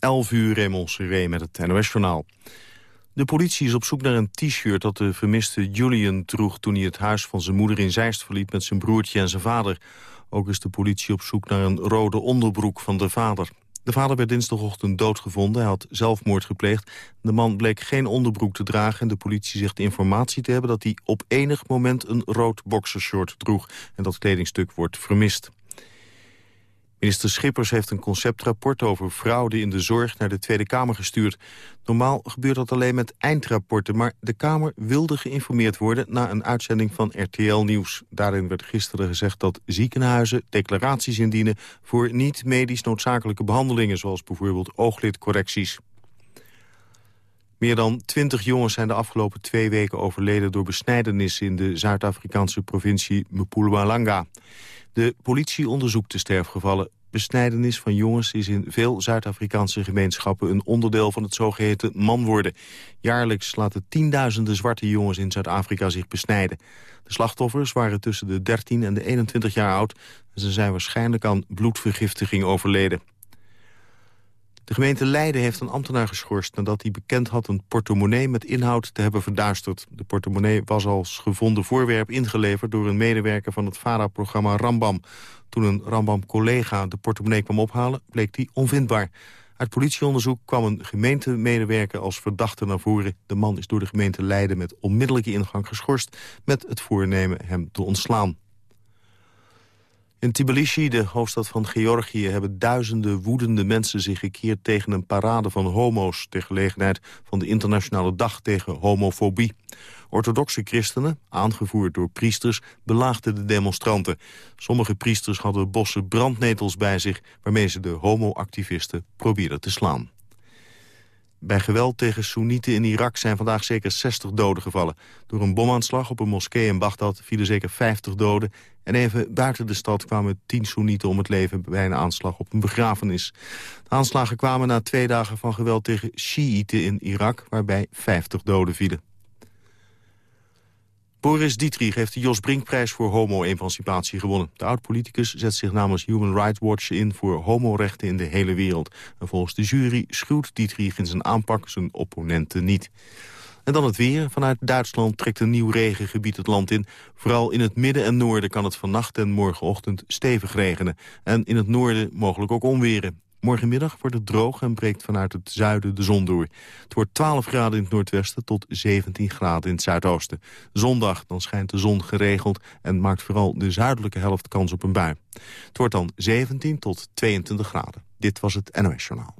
11 uur Raymond Seré met het NOS-journaal. De politie is op zoek naar een t-shirt dat de vermiste Julian droeg... toen hij het huis van zijn moeder in Zeist verliet met zijn broertje en zijn vader. Ook is de politie op zoek naar een rode onderbroek van de vader. De vader werd dinsdagochtend doodgevonden. Hij had zelfmoord gepleegd. De man bleek geen onderbroek te dragen... en de politie zegt informatie te hebben dat hij op enig moment een rood boxershort droeg. En dat kledingstuk wordt vermist. Minister Schippers heeft een conceptrapport over fraude in de zorg naar de Tweede Kamer gestuurd. Normaal gebeurt dat alleen met eindrapporten, maar de Kamer wilde geïnformeerd worden na een uitzending van RTL Nieuws. Daarin werd gisteren gezegd dat ziekenhuizen declaraties indienen voor niet-medisch noodzakelijke behandelingen, zoals bijvoorbeeld ooglidcorrecties. Meer dan twintig jongens zijn de afgelopen twee weken overleden door besnijdenis in de Zuid-Afrikaanse provincie Mpumalanga. De politie onderzoekt de sterfgevallen. Besnijdenis van jongens is in veel Zuid-Afrikaanse gemeenschappen... een onderdeel van het zogeheten man worden. Jaarlijks laten tienduizenden zwarte jongens in Zuid-Afrika zich besnijden. De slachtoffers waren tussen de 13 en de 21 jaar oud... en ze zijn waarschijnlijk aan bloedvergiftiging overleden. De gemeente Leiden heeft een ambtenaar geschorst... nadat hij bekend had een portemonnee met inhoud te hebben verduisterd. De portemonnee was als gevonden voorwerp ingeleverd... door een medewerker van het VARA-programma Rambam. Toen een Rambam-collega de portemonnee kwam ophalen... bleek die onvindbaar. Uit politieonderzoek kwam een gemeentemedewerker als verdachte naar voren. De man is door de gemeente Leiden met onmiddellijke ingang geschorst... met het voornemen hem te ontslaan. In Tbilisi, de hoofdstad van Georgië, hebben duizenden woedende mensen zich gekeerd tegen een parade van homo's ter gelegenheid van de internationale dag tegen homofobie. Orthodoxe christenen, aangevoerd door priesters, belaagden de demonstranten. Sommige priesters hadden bossen brandnetels bij zich waarmee ze de homoactivisten probeerden te slaan. Bij geweld tegen Soenieten in Irak zijn vandaag zeker 60 doden gevallen. Door een bomaanslag op een moskee in Bagdad vielen zeker 50 doden... en even buiten de stad kwamen 10 Soenieten om het leven... bij een aanslag op een begrafenis. De aanslagen kwamen na twee dagen van geweld tegen Shiiten in Irak... waarbij 50 doden vielen. Boris Dietrich heeft de Jos Brinkprijs voor homo-emancipatie gewonnen. De oud-politicus zet zich namens Human Rights Watch in voor homorechten in de hele wereld. En volgens de jury schuwt Dietrich in zijn aanpak zijn opponenten niet. En dan het weer. Vanuit Duitsland trekt een nieuw regengebied het land in. Vooral in het midden en noorden kan het vannacht en morgenochtend stevig regenen. En in het noorden mogelijk ook onweren. Morgenmiddag wordt het droog en breekt vanuit het zuiden de zon door. Het wordt 12 graden in het noordwesten tot 17 graden in het zuidoosten. Zondag dan schijnt de zon geregeld en maakt vooral de zuidelijke helft kans op een bui. Het wordt dan 17 tot 22 graden. Dit was het NOS Journaal.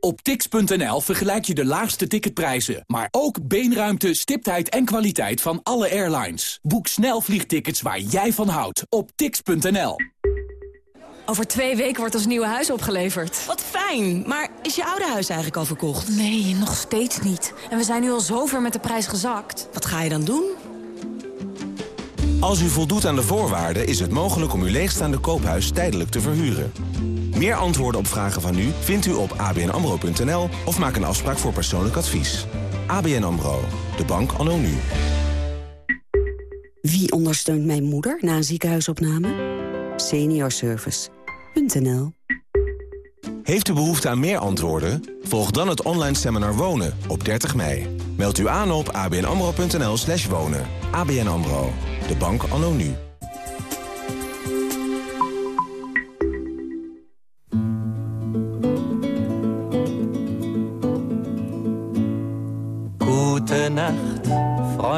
Op tix.nl vergelijk je de laagste ticketprijzen, maar ook beenruimte, stiptheid en kwaliteit van alle airlines. Boek snel vliegtickets waar jij van houdt op tix.nl. Over twee weken wordt ons nieuwe huis opgeleverd. Wat fijn, maar is je oude huis eigenlijk al verkocht? Nee, nog steeds niet. En we zijn nu al zover met de prijs gezakt. Wat ga je dan doen? Als u voldoet aan de voorwaarden is het mogelijk om uw leegstaande koophuis tijdelijk te verhuren. Meer antwoorden op vragen van u vindt u op abnamro.nl of maak een afspraak voor persoonlijk advies. ABN AMRO, de bank anno nu. Wie ondersteunt mijn moeder na een ziekenhuisopname? Seniorservice.nl Heeft u behoefte aan meer antwoorden? Volg dan het online seminar Wonen op 30 mei. Meld u aan op abnamro.nl slash wonen. ABN AMRO, de bank anno nu.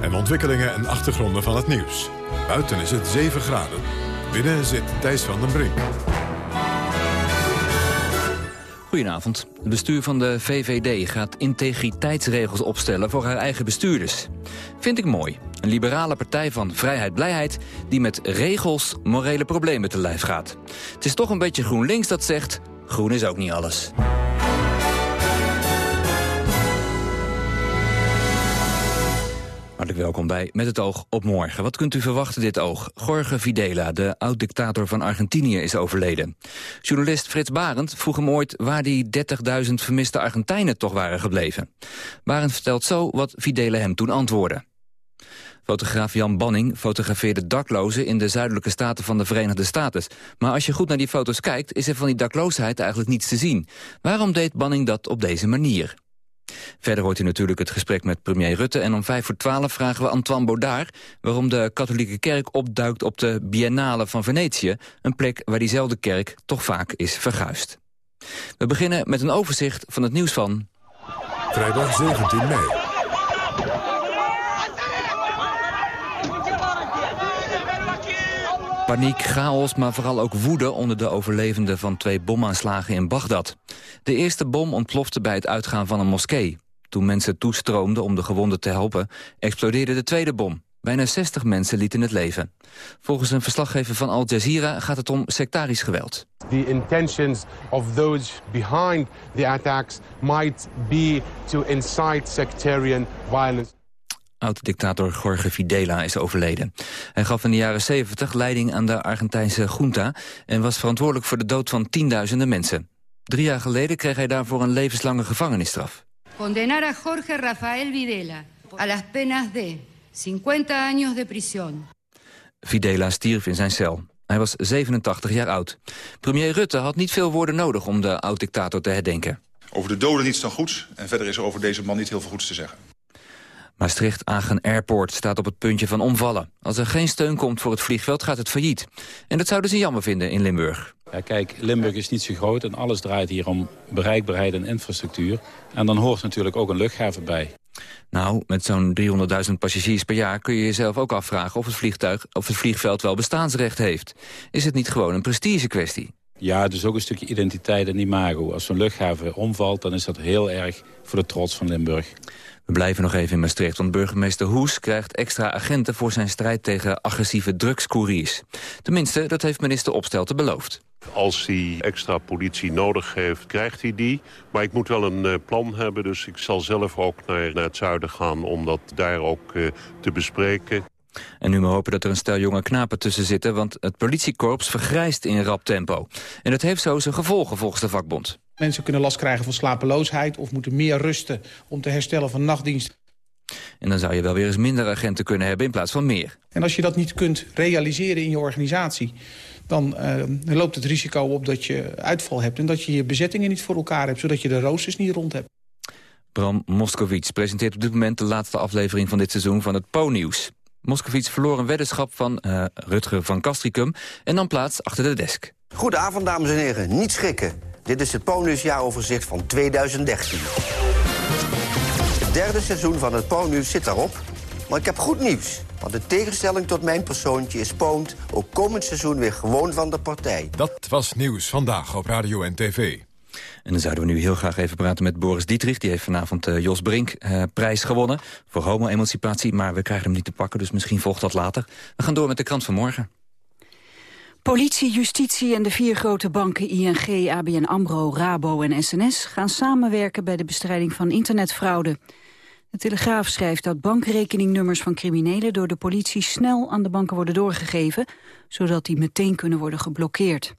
En ontwikkelingen en achtergronden van het nieuws. Buiten is het 7 graden. Binnen zit Thijs van den Brink. Goedenavond. Het bestuur van de VVD gaat integriteitsregels opstellen voor haar eigen bestuurders. Vind ik mooi. Een liberale partij van vrijheid-blijheid die met regels morele problemen te lijf gaat. Het is toch een beetje GroenLinks dat zegt, groen is ook niet alles. Welkom bij Met het oog op morgen. Wat kunt u verwachten dit oog? Jorge Videla, de oud-dictator van Argentinië, is overleden. Journalist Frits Barend vroeg hem ooit waar die 30.000 vermiste Argentijnen toch waren gebleven. Barend vertelt zo wat Videla hem toen antwoordde. Fotograaf Jan Banning fotografeerde daklozen in de zuidelijke staten van de Verenigde Staten. Maar als je goed naar die foto's kijkt, is er van die dakloosheid eigenlijk niets te zien. Waarom deed Banning dat op deze manier? Verder hoort u natuurlijk het gesprek met premier Rutte... en om vijf voor twaalf vragen we Antoine Baudard... waarom de katholieke kerk opduikt op de Biennale van Venetië... een plek waar diezelfde kerk toch vaak is verguisd. We beginnen met een overzicht van het nieuws van... Vrijdag 17 mei. Paniek, chaos, maar vooral ook woede onder de overlevenden van twee bomaanslagen in Bagdad. De eerste bom ontplofte bij het uitgaan van een moskee. Toen mensen toestroomden om de gewonden te helpen, explodeerde de tweede bom. Bijna 60 mensen lieten het leven. Volgens een verslaggever van Al Jazeera gaat het om sectarisch geweld. The intentions of those behind the attacks might be to incite sectarian violence. Oud-dictator Jorge Videla is overleden. Hij gaf in de jaren 70 leiding aan de Argentijnse junta... en was verantwoordelijk voor de dood van tienduizenden mensen. Drie jaar geleden kreeg hij daarvoor een levenslange gevangenisstraf. Condenar a Jorge Rafael Videla a las penas de 50 años de prisión. Videla stierf in zijn cel. Hij was 87 jaar oud. Premier Rutte had niet veel woorden nodig om de oud-dictator te herdenken. Over de doden niets dan goeds. En verder is er over deze man niet heel veel goeds te zeggen. Maastricht-Agen Airport staat op het puntje van omvallen. Als er geen steun komt voor het vliegveld gaat het failliet. En dat zouden ze jammer vinden in Limburg. Ja, kijk, Limburg is niet zo groot en alles draait hier om bereikbaarheid en infrastructuur. En dan hoort natuurlijk ook een luchthaven bij. Nou, met zo'n 300.000 passagiers per jaar kun je jezelf ook afvragen of het, vliegtuig, of het vliegveld wel bestaansrecht heeft. Is het niet gewoon een prestige kwestie? Ja, het is ook een stukje identiteit en imago. Als zo'n luchthaven omvalt, dan is dat heel erg voor de trots van Limburg. We blijven nog even in Maastricht, want burgemeester Hoes krijgt extra agenten voor zijn strijd tegen agressieve drugscouriers. Tenminste, dat heeft minister Opstelten beloofd. Als hij extra politie nodig heeft, krijgt hij die. Maar ik moet wel een uh, plan hebben, dus ik zal zelf ook naar, naar het zuiden gaan om dat daar ook uh, te bespreken. En nu maar hopen dat er een stel jonge knapen tussen zitten... want het politiekorps vergrijst in rap tempo. En dat heeft zo zijn gevolgen volgens de vakbond. Mensen kunnen last krijgen van slapeloosheid... of moeten meer rusten om te herstellen van nachtdienst. En dan zou je wel weer eens minder agenten kunnen hebben in plaats van meer. En als je dat niet kunt realiseren in je organisatie... dan uh, loopt het risico op dat je uitval hebt... en dat je je bezettingen niet voor elkaar hebt... zodat je de roosters niet rond hebt. Bram Moskowitz presenteert op dit moment de laatste aflevering van dit seizoen van het Po-nieuws. Moskowitz verloor een weddenschap van uh, Rutger van Castricum... en dan plaats achter de desk. Goedenavond, dames en heren. Niet schrikken. Dit is het Ponius jaaroverzicht van 2013. Het derde seizoen van het Ponius zit daarop. Maar ik heb goed nieuws. Want in tegenstelling tot mijn persoontje is Poont ook komend seizoen weer gewoon van de partij. Dat was nieuws vandaag op Radio en TV. En dan zouden we nu heel graag even praten met Boris Dietrich. Die heeft vanavond uh, Jos Brink uh, prijs gewonnen voor homo-emancipatie. Maar we krijgen hem niet te pakken, dus misschien volgt dat later. We gaan door met de krant van morgen. Politie, justitie en de vier grote banken ING, ABN AMRO, Rabo en SNS... gaan samenwerken bij de bestrijding van internetfraude. De Telegraaf schrijft dat bankrekeningnummers van criminelen... door de politie snel aan de banken worden doorgegeven... zodat die meteen kunnen worden geblokkeerd.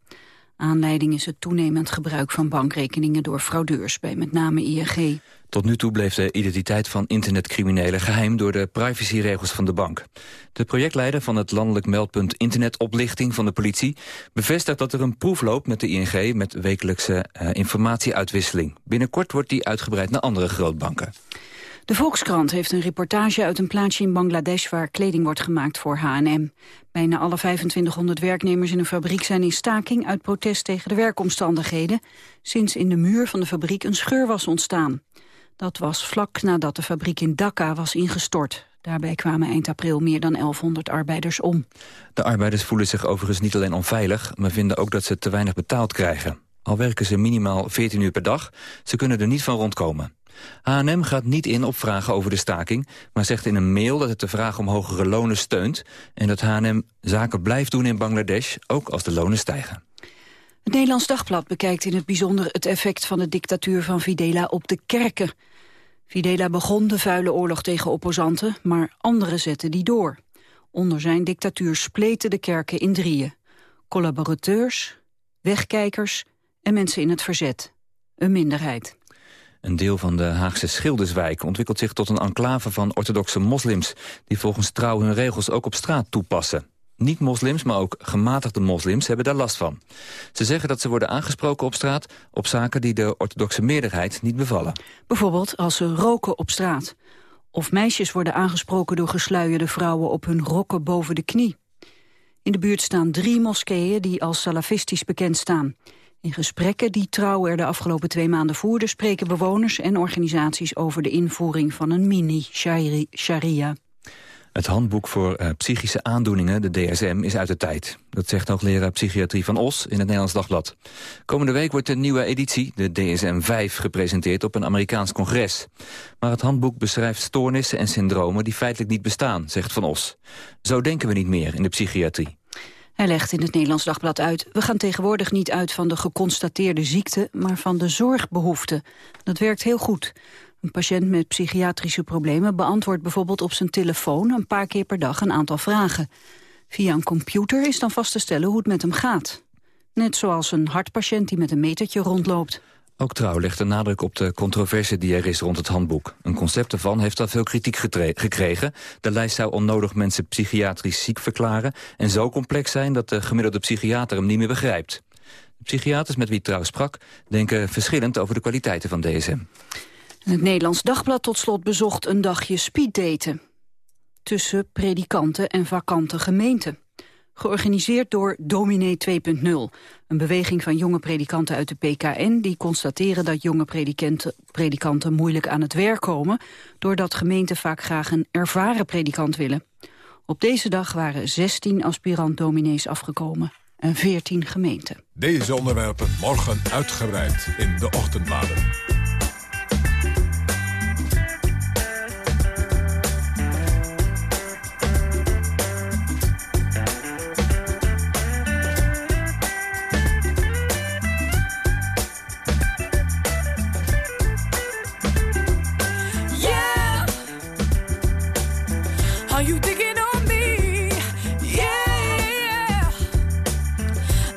Aanleiding is het toenemend gebruik van bankrekeningen door fraudeurs bij met name ING. Tot nu toe bleef de identiteit van internetcriminelen geheim door de privacyregels van de bank. De projectleider van het landelijk meldpunt internetoplichting van de politie bevestigt dat er een proef loopt met de ING met wekelijkse uh, informatieuitwisseling. Binnenkort wordt die uitgebreid naar andere grootbanken. De Volkskrant heeft een reportage uit een plaatsje in Bangladesh... waar kleding wordt gemaakt voor H&M. Bijna alle 2500 werknemers in een fabriek zijn in staking... uit protest tegen de werkomstandigheden... sinds in de muur van de fabriek een scheur was ontstaan. Dat was vlak nadat de fabriek in Dhaka was ingestort. Daarbij kwamen eind april meer dan 1100 arbeiders om. De arbeiders voelen zich overigens niet alleen onveilig... maar vinden ook dat ze te weinig betaald krijgen. Al werken ze minimaal 14 uur per dag, ze kunnen er niet van rondkomen. H&M gaat niet in op vragen over de staking... maar zegt in een mail dat het de vraag om hogere lonen steunt... en dat H&M zaken blijft doen in Bangladesh, ook als de lonen stijgen. Het Nederlands Dagblad bekijkt in het bijzonder het effect van de dictatuur van Videla op de kerken. Videla begon de vuile oorlog tegen opposanten, maar anderen zetten die door. Onder zijn dictatuur spleten de kerken in drieën. Collaborateurs, wegkijkers en mensen in het verzet. Een minderheid. Een deel van de Haagse Schilderswijk ontwikkelt zich tot een enclave van orthodoxe moslims... die volgens trouw hun regels ook op straat toepassen. Niet-moslims, maar ook gematigde moslims hebben daar last van. Ze zeggen dat ze worden aangesproken op straat... op zaken die de orthodoxe meerderheid niet bevallen. Bijvoorbeeld als ze roken op straat. Of meisjes worden aangesproken door gesluierde vrouwen... op hun rokken boven de knie. In de buurt staan drie moskeeën die als salafistisch bekend staan. In gesprekken die Trouw er de afgelopen twee maanden voerde... spreken bewoners en organisaties over de invoering van een mini-sharia. Het handboek voor uh, psychische aandoeningen, de DSM, is uit de tijd. Dat zegt hoogleraar psychiatrie van Os in het Nederlands Dagblad. Komende week wordt de nieuwe editie, de DSM-5, gepresenteerd op een Amerikaans congres. Maar het handboek beschrijft stoornissen en syndromen die feitelijk niet bestaan, zegt Van Os. Zo denken we niet meer in de psychiatrie. Hij legt in het Nederlands Dagblad uit... we gaan tegenwoordig niet uit van de geconstateerde ziekte... maar van de zorgbehoefte. Dat werkt heel goed. Een patiënt met psychiatrische problemen beantwoordt bijvoorbeeld op zijn telefoon... een paar keer per dag een aantal vragen. Via een computer is dan vast te stellen hoe het met hem gaat. Net zoals een hartpatiënt die met een metertje rondloopt. Ook Trouw legt de nadruk op de controverse die er is rond het handboek. Een concept ervan heeft al veel kritiek gekregen. De lijst zou onnodig mensen psychiatrisch ziek verklaren... en zo complex zijn dat de gemiddelde psychiater hem niet meer begrijpt. Psychiaters met wie Trouw sprak denken verschillend over de kwaliteiten van DSM. Het Nederlands Dagblad tot slot bezocht een dagje speeddaten. Tussen predikanten en vakante gemeenten. Georganiseerd door Dominee 2.0. Een beweging van jonge predikanten uit de PKN... die constateren dat jonge predikanten, predikanten moeilijk aan het werk komen... doordat gemeenten vaak graag een ervaren predikant willen. Op deze dag waren 16 aspirant-dominees afgekomen en 14 gemeenten. Deze onderwerpen morgen uitgebreid in de ochtendbladen.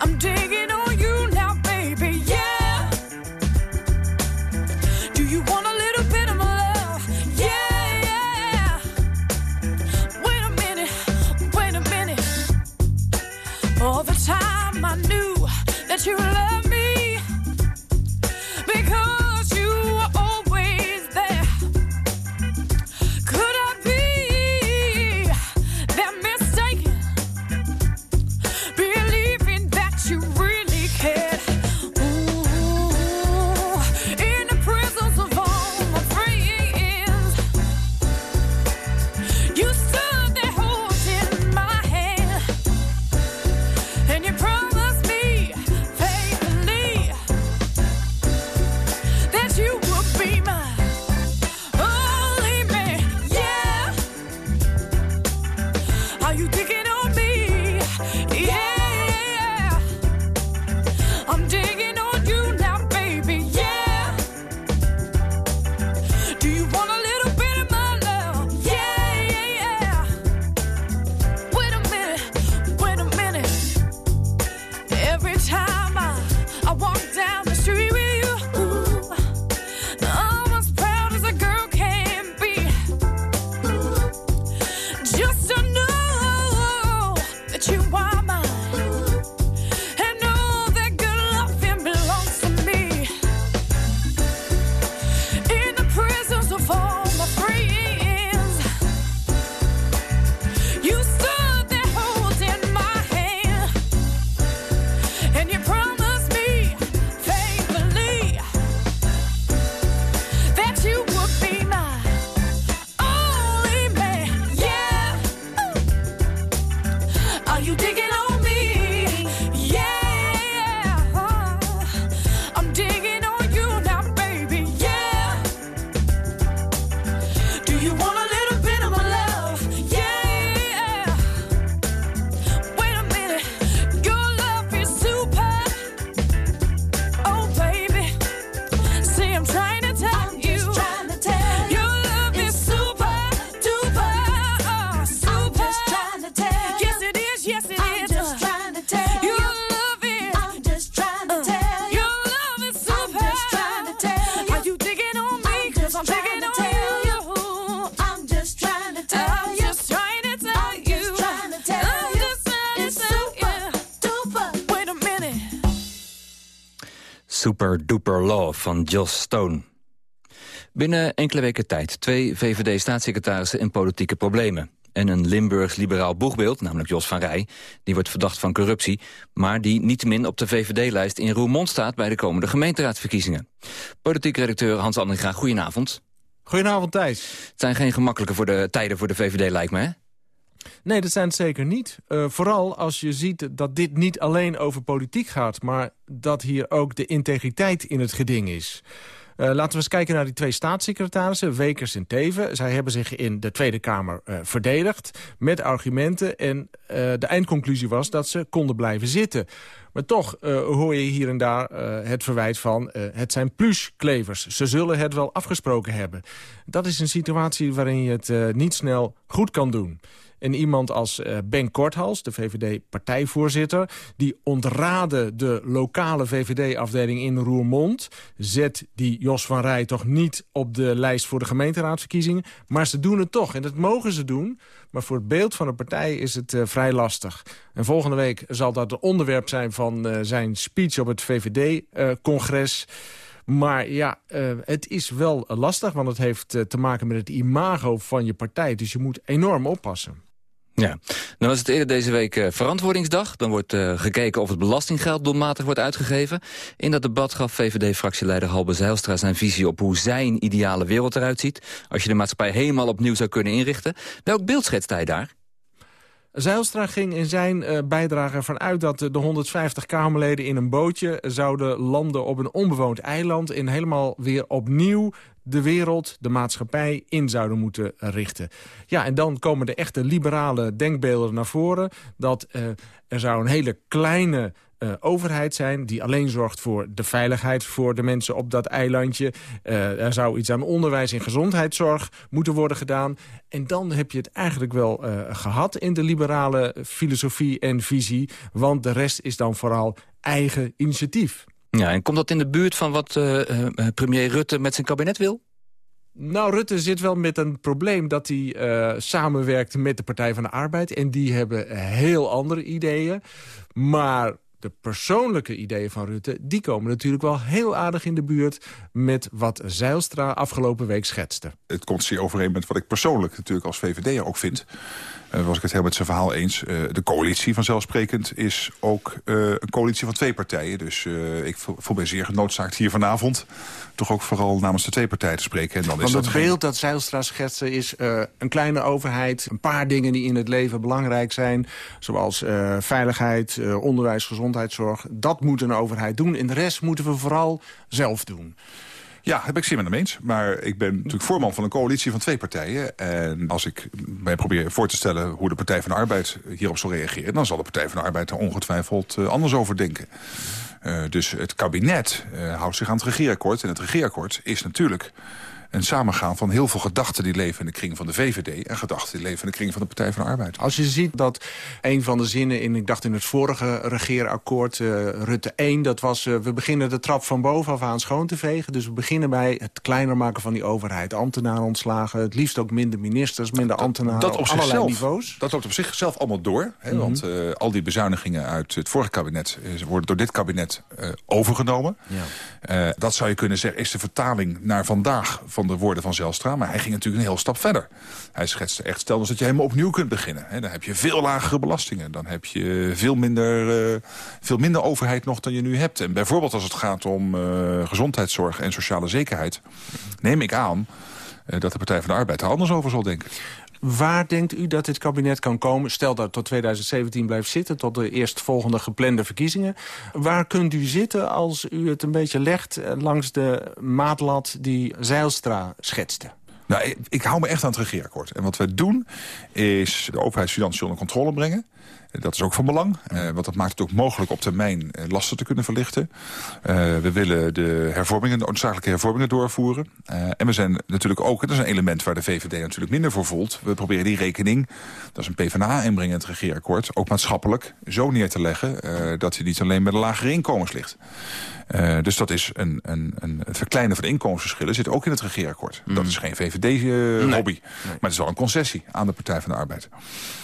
I'm doing van Joss Stone. Binnen enkele weken tijd twee VVD-staatssecretarissen in politieke problemen. En een Limburgs liberaal boegbeeld, namelijk Jos van Rij... die wordt verdacht van corruptie... maar die niettemin op de VVD-lijst in Roermond staat... bij de komende gemeenteraadsverkiezingen. Politiek redacteur Hans Andringa, goedenavond. Goedenavond, Thijs. Het zijn geen gemakkelijke voor de tijden voor de VVD, lijkt me, hè? Nee, dat zijn het zeker niet. Uh, vooral als je ziet dat dit niet alleen over politiek gaat... maar dat hier ook de integriteit in het geding is. Uh, laten we eens kijken naar die twee staatssecretarissen, Wekers en Teven. Zij hebben zich in de Tweede Kamer uh, verdedigd met argumenten. En de eindconclusie was dat ze konden blijven zitten. Maar toch hoor je hier en daar het verwijt van... het zijn plusklevers. Ze zullen het wel afgesproken hebben. Dat is een situatie waarin je het niet snel goed kan doen. En iemand als uh, Ben Korthals, de VVD-partijvoorzitter... die ontraadde de lokale VVD-afdeling in Roermond... zet die Jos van Rij toch niet op de lijst voor de gemeenteraadsverkiezingen. Maar ze doen het toch. En dat mogen ze doen. Maar voor het beeld van de partij is het uh, vrij lastig. En volgende week zal dat het onderwerp zijn van uh, zijn speech op het VVD-congres... Maar ja, het is wel lastig, want het heeft te maken met het imago van je partij. Dus je moet enorm oppassen. Ja, dan was het eerder deze week uh, verantwoordingsdag. Dan wordt uh, gekeken of het belastinggeld doelmatig wordt uitgegeven. In dat debat gaf VVD-fractieleider Halbe Zijlstra zijn visie op hoe zijn ideale wereld eruit ziet. Als je de maatschappij helemaal opnieuw zou kunnen inrichten. Welk beeld schetst hij daar? Zijlstra ging in zijn uh, bijdrage ervan uit dat de 150 Kamerleden in een bootje zouden landen op een onbewoond eiland en helemaal weer opnieuw de wereld, de maatschappij in zouden moeten richten. Ja, en dan komen de echte liberale denkbeelden naar voren... dat uh, er zou een hele kleine uh, overheid zijn... die alleen zorgt voor de veiligheid voor de mensen op dat eilandje. Uh, er zou iets aan onderwijs en gezondheidszorg moeten worden gedaan. En dan heb je het eigenlijk wel uh, gehad in de liberale filosofie en visie. Want de rest is dan vooral eigen initiatief. Ja, en komt dat in de buurt van wat premier Rutte met zijn kabinet wil? Nou, Rutte zit wel met een probleem dat hij uh, samenwerkt met de Partij van de Arbeid. En die hebben heel andere ideeën. Maar de persoonlijke ideeën van Rutte... die komen natuurlijk wel heel aardig in de buurt... met wat Zeilstra afgelopen week schetste. Het komt zeer overeen met wat ik persoonlijk natuurlijk als VVD'er ook vind. Uh, was ik het heel met zijn verhaal eens. Uh, de coalitie vanzelfsprekend is ook uh, een coalitie van twee partijen. Dus ik voel mij zeer genoodzaakt hier vanavond... toch ook vooral namens de twee partijen te spreken. En dan Want is het beeld dat Zeilstra schetste is een kleine overheid... een paar dingen die in het leven belangrijk zijn... zoals veiligheid, onderwijs, gezondheidszorg. Dat moet een overheid doen. En de rest moeten we vooral zelf doen. Ja, heb ik zeer met hem eens. Maar ik ben natuurlijk voorman van een coalitie van twee partijen. En als ik mij probeer voor te stellen hoe de Partij van de Arbeid hierop zal reageren... dan zal de Partij van de Arbeid er ongetwijfeld uh, anders over denken. Uh, dus het kabinet uh, houdt zich aan het regeerakkoord. En het regeerakkoord is natuurlijk een samengaan van heel veel gedachten die leven in de kring van de VVD... en gedachten die leven in de kring van de Partij van de Arbeid. Als je ziet dat een van de zinnen in, ik dacht in het vorige regeerakkoord, uh, Rutte 1... dat was, uh, we beginnen de trap van bovenaf aan schoon te vegen. Dus we beginnen bij het kleiner maken van die overheid. Ambtenaren ontslagen, het liefst ook minder ministers, minder ambtenaren dat, dat op, op allerlei zelf, niveaus. Dat loopt op zichzelf allemaal door. Hè, mm -hmm. Want uh, al die bezuinigingen uit het vorige kabinet... worden door dit kabinet overgenomen. Ja. dat zou je kunnen zeggen is de vertaling naar vandaag... van de woorden van Zelstra. Maar hij ging natuurlijk een heel stap verder. Hij schetste echt, stel dus dat je helemaal opnieuw kunt beginnen. Dan heb je veel lagere belastingen. Dan heb je veel minder, uh, veel minder overheid nog dan je nu hebt. En bijvoorbeeld als het gaat om uh, gezondheidszorg en sociale zekerheid... neem ik aan uh, dat de Partij van de Arbeid er anders over zal denken. Waar denkt u dat dit kabinet kan komen? Stel dat het tot 2017 blijft zitten, tot de eerstvolgende geplande verkiezingen. Waar kunt u zitten als u het een beetje legt langs de maatlat die Zeilstra schetste? Nou, ik, hou me echt aan het regeerakkoord. En wat wij doen is de overheidsfinanciën onder controle brengen. Dat is ook van belang, uh, want dat maakt het ook mogelijk op termijn uh, lasten te kunnen verlichten. Uh, we willen de hervormingen, de noodzakelijke hervormingen doorvoeren. en we zijn natuurlijk ook, dat is een element waar de VVD natuurlijk minder voor voelt. We proberen die rekening, dat is een PvdA-inbreng in het regeerakkoord, ook maatschappelijk zo neer te leggen dat hij niet alleen bij de lagere inkomens ligt. Dus dat is een, een, een, het verkleinen van de inkomensverschillen zit ook in het regeerakkoord. Mm. Dat is geen VVD-hobby, nee. nee. maar het is wel een concessie aan de Partij van de Arbeid.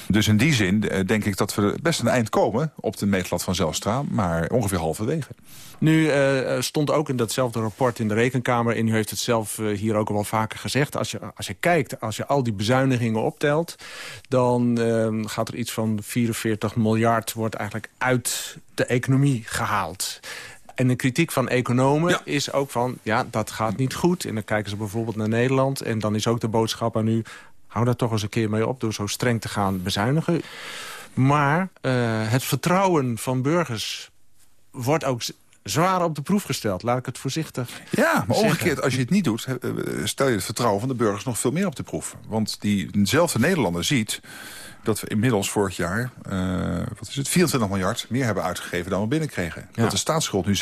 Dus in die zin denk ik dat we best een eind komen op de meetlat van Zelstra... maar ongeveer halverwege. Nu uh, stond ook in datzelfde rapport in de Rekenkamer... en u heeft het zelf uh, hier ook al wel vaker gezegd... Als je, als je kijkt, als je al die bezuinigingen optelt... dan uh, gaat er iets van 44 miljard wordt eigenlijk uit de economie gehaald. En de kritiek van economen ja. is ook van... ja, dat gaat niet goed. En dan kijken ze bijvoorbeeld naar Nederland. En dan is ook de boodschap aan u... hou daar toch eens een keer mee op door zo streng te gaan bezuinigen. Maar uh, het vertrouwen van burgers wordt ook zwaar op de proef gesteld. Laat ik het voorzichtig Ja, maar omgekeerd, als je het niet doet... stel je het vertrouwen van de burgers nog veel meer op de proef. Want diezelfde Nederlander ziet dat we inmiddels vorig jaar, uh, wat is het, 24 miljard meer hebben uitgegeven dan we binnenkregen. Ja. Dat de staatsschuld nu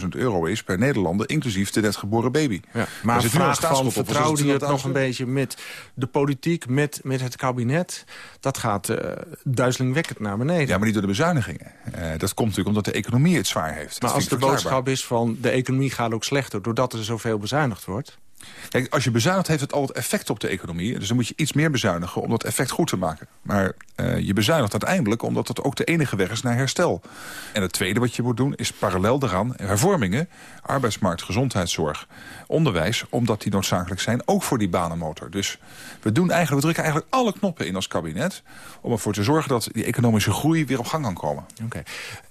26.000 euro is per Nederlander, inclusief de net geboren baby. Ja. Maar een vraag van vertrouwde je het nog een beetje met de politiek, met, met het kabinet? Dat gaat uh, duizelingwekkend naar beneden. Ja, maar niet door de bezuinigingen. Uh, dat komt natuurlijk omdat de economie het zwaar heeft. Maar als de boodschap is van de economie gaat ook slechter... doordat er zoveel bezuinigd wordt... Kijk, als je bezuinigt heeft het altijd effect op de economie. Dus dan moet je iets meer bezuinigen om dat effect goed te maken. Maar uh, je bezuinigt uiteindelijk omdat dat ook de enige weg is naar herstel. En het tweede wat je moet doen is parallel daaraan hervormingen... arbeidsmarkt, gezondheidszorg, onderwijs... omdat die noodzakelijk zijn, ook voor die banenmotor. Dus we, doen eigenlijk, we drukken eigenlijk alle knoppen in als kabinet... om ervoor te zorgen dat die economische groei weer op gang kan komen. Oké. Okay.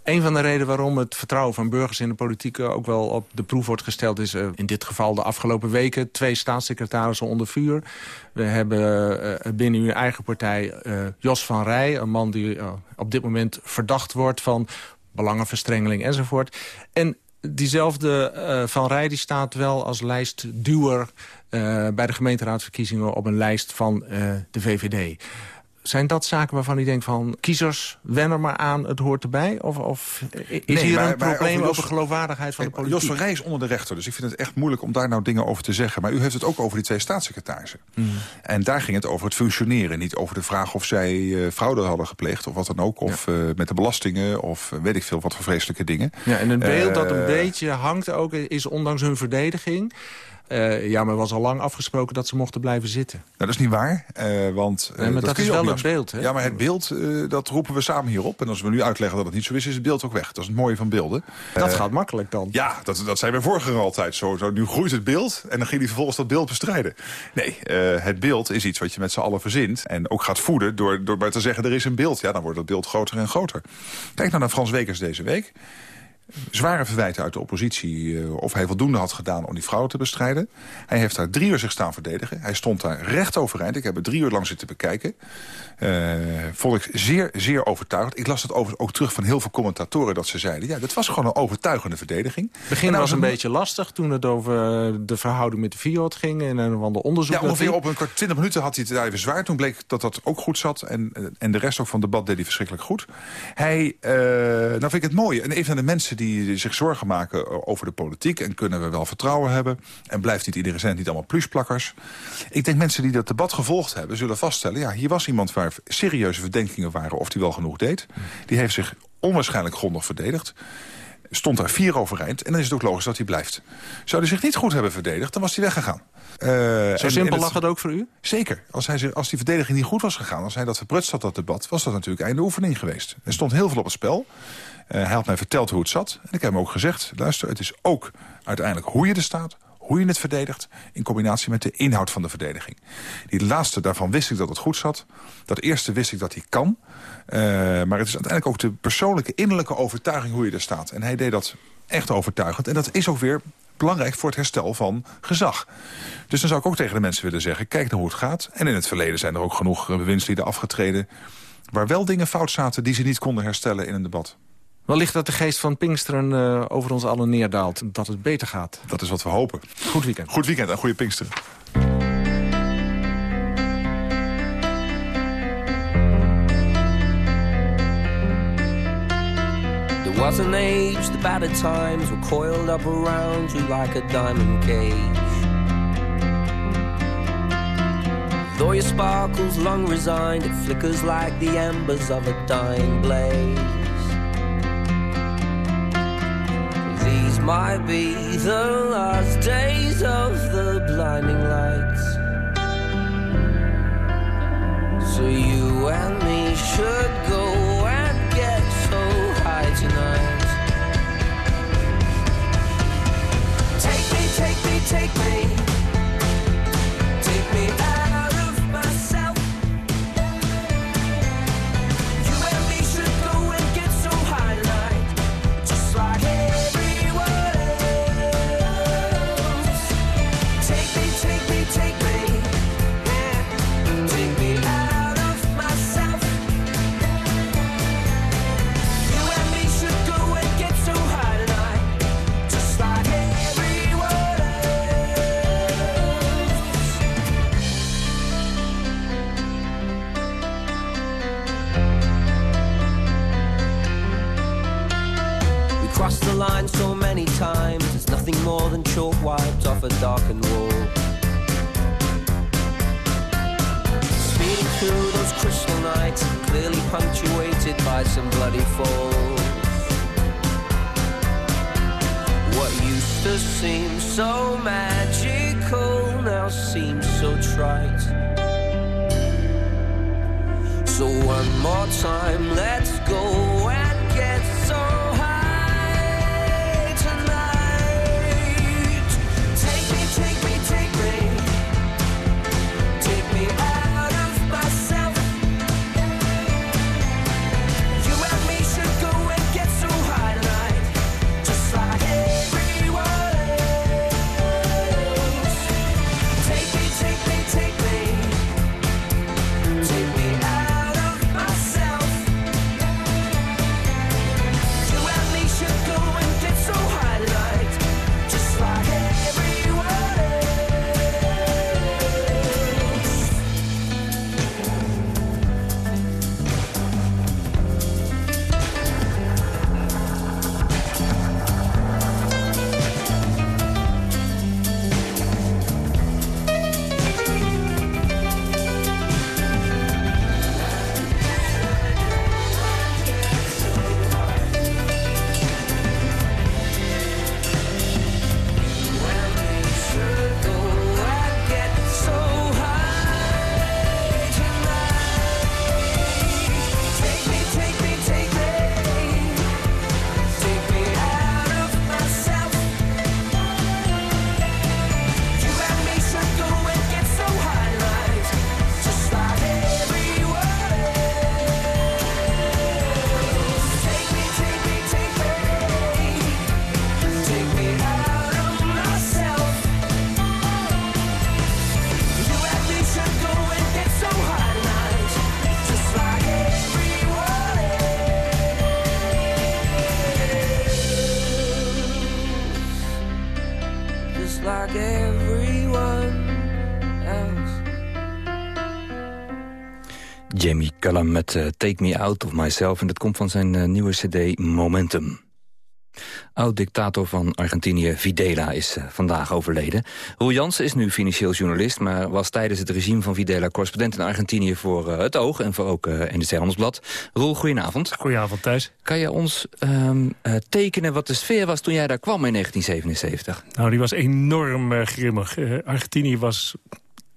Een van de redenen waarom het vertrouwen van burgers in de politiek... ook wel op de proef wordt gesteld is uh, in dit geval de afgelopen weken... twee staatssecretarissen onder vuur. We hebben uh, binnen uw eigen partij Jos van Rij... een man die op dit moment verdacht wordt van belangenverstrengeling enzovoort. En diezelfde uh, Van Rij die staat wel als lijstduwer... Uh, bij de gemeenteraadsverkiezingen op een lijst van uh, de VVD. Zijn dat zaken waarvan u denkt van kiezers, wen er maar aan, het hoort erbij? Of, of is nee, hier maar, een probleem over, over geloofwaardigheid van de politiek? Jos van Rij is onder de rechter, dus ik vind het echt moeilijk om daar nou dingen over te zeggen. Maar u heeft het ook over die twee staatssecretarissen. Mm. En daar ging het over het functioneren. Niet over de vraag of zij uh, fraude hadden gepleegd of wat dan ook. Of ja. uh, met de belastingen of uh, weet ik veel wat voor vreselijke dingen. Ja, en een beeld dat een beetje hangt ook is ondanks hun verdediging... Uh, ja, maar was al lang afgesproken dat ze mochten blijven zitten. Nou, dat is niet waar, uh, want... Uh, nee, maar dat, dat is wel het beeld, hè? Ja, maar het beeld, dat roepen we samen hierop. En als we nu uitleggen dat het niet zo is, is het beeld ook weg. Dat is het mooie van beelden. Dat gaat makkelijk dan. Ja, dat, dat zijn we vorige altijd zo, zo. Nu groeit het beeld en dan ging hij vervolgens dat beeld bestrijden. Nee, het beeld is iets wat je met z'n allen verzint. En ook gaat voeden door, door maar te zeggen, er is een beeld. Ja, dan wordt dat beeld groter en groter. Kijk nou naar Frans Wekers deze week zware verwijten uit de oppositie... Uh, of hij voldoende had gedaan om die vrouwen te bestrijden. Hij heeft daar drie uur zich staan verdedigen. Hij stond daar recht overeind. Ik heb het drie uur lang zitten bekijken. Uh, vond ik zeer, zeer overtuigend. Ik las het overigens ook terug van heel veel commentatoren... dat ze zeiden, ja, dat was gewoon een overtuigende verdediging. Het begin was een, een beetje lastig toen het over de verhouding met de Fiat ging... en een van de onderzoek. Ja, ongeveer op een kwart twintig minuten had hij het daar even zwaar. Toen bleek dat dat ook goed zat. En, en de rest ook van het debat deed hij verschrikkelijk goed. Hij, uh, nou vind ik het mooie. En een van de mensen die zich zorgen maken over de politiek... en kunnen we wel vertrouwen hebben... en blijft niet iedereen zijn niet allemaal plusplakkers. Ik denk mensen die dat debat gevolgd hebben... zullen vaststellen, ja, hier was iemand waar serieuze verdenkingen waren... of die wel genoeg deed. Die heeft zich onwaarschijnlijk grondig verdedigd stond daar vier overeind. En dan is het ook logisch dat hij blijft. Zou hij zich niet goed hebben verdedigd, dan was hij weggegaan. Uh, Zo simpel lag het ook voor u? Zeker. Als, hij, als die verdediging niet goed was gegaan... als hij dat verprutst had, dat debat... was dat natuurlijk einde oefening geweest. Er stond heel veel op het spel. Uh, hij had mij verteld hoe het zat. En ik heb hem ook gezegd, luister, het is ook uiteindelijk hoe je er staat hoe je het verdedigt... in combinatie met de inhoud van de verdediging. Die laatste, daarvan wist ik dat het goed zat. Dat eerste wist ik dat hij kan. Uh, maar het is uiteindelijk ook de persoonlijke innerlijke overtuiging hoe je er staat. En hij deed dat echt overtuigend. En dat is ook weer belangrijk voor het herstel van gezag. Dus dan zou ik ook tegen de mensen willen zeggen... kijk naar hoe het gaat. En in het verleden zijn er ook genoeg bewindslieden afgetreden... waar wel dingen fout zaten die ze niet konden herstellen in een debat. Wellicht dat de geest van Pinksteren uh, over ons allen neerdaalt. Dat het beter gaat. Dat is wat we hopen. Goed weekend. Goed weekend en goede Pinksteren. There was an age, the battered times were coiled up around you like a diamond cage. Though your sparkles long resigned, it flickers like the embers of a dying blaze. might be the last days of the blinding lights. So you and me should go and get so high tonight. Take me, take me, take me. Met eh, Take Me Out of Myself. En dat komt van zijn eh, nieuwe cd Momentum. Oud-dictator van Argentinië Videla is eh, vandaag overleden. Roel Jansen is nu financieel journalist... maar was tijdens het regime van Videla correspondent in Argentinië... voor Het Oog en voor ook uh, NRC Handelsblad. Roel, goedenavond. Goedenavond, Thijs. Kan je ons ehm, eh, tekenen wat de sfeer was toen jij daar kwam in 1977? Nou, die was enorm grimmig. Argentinië was...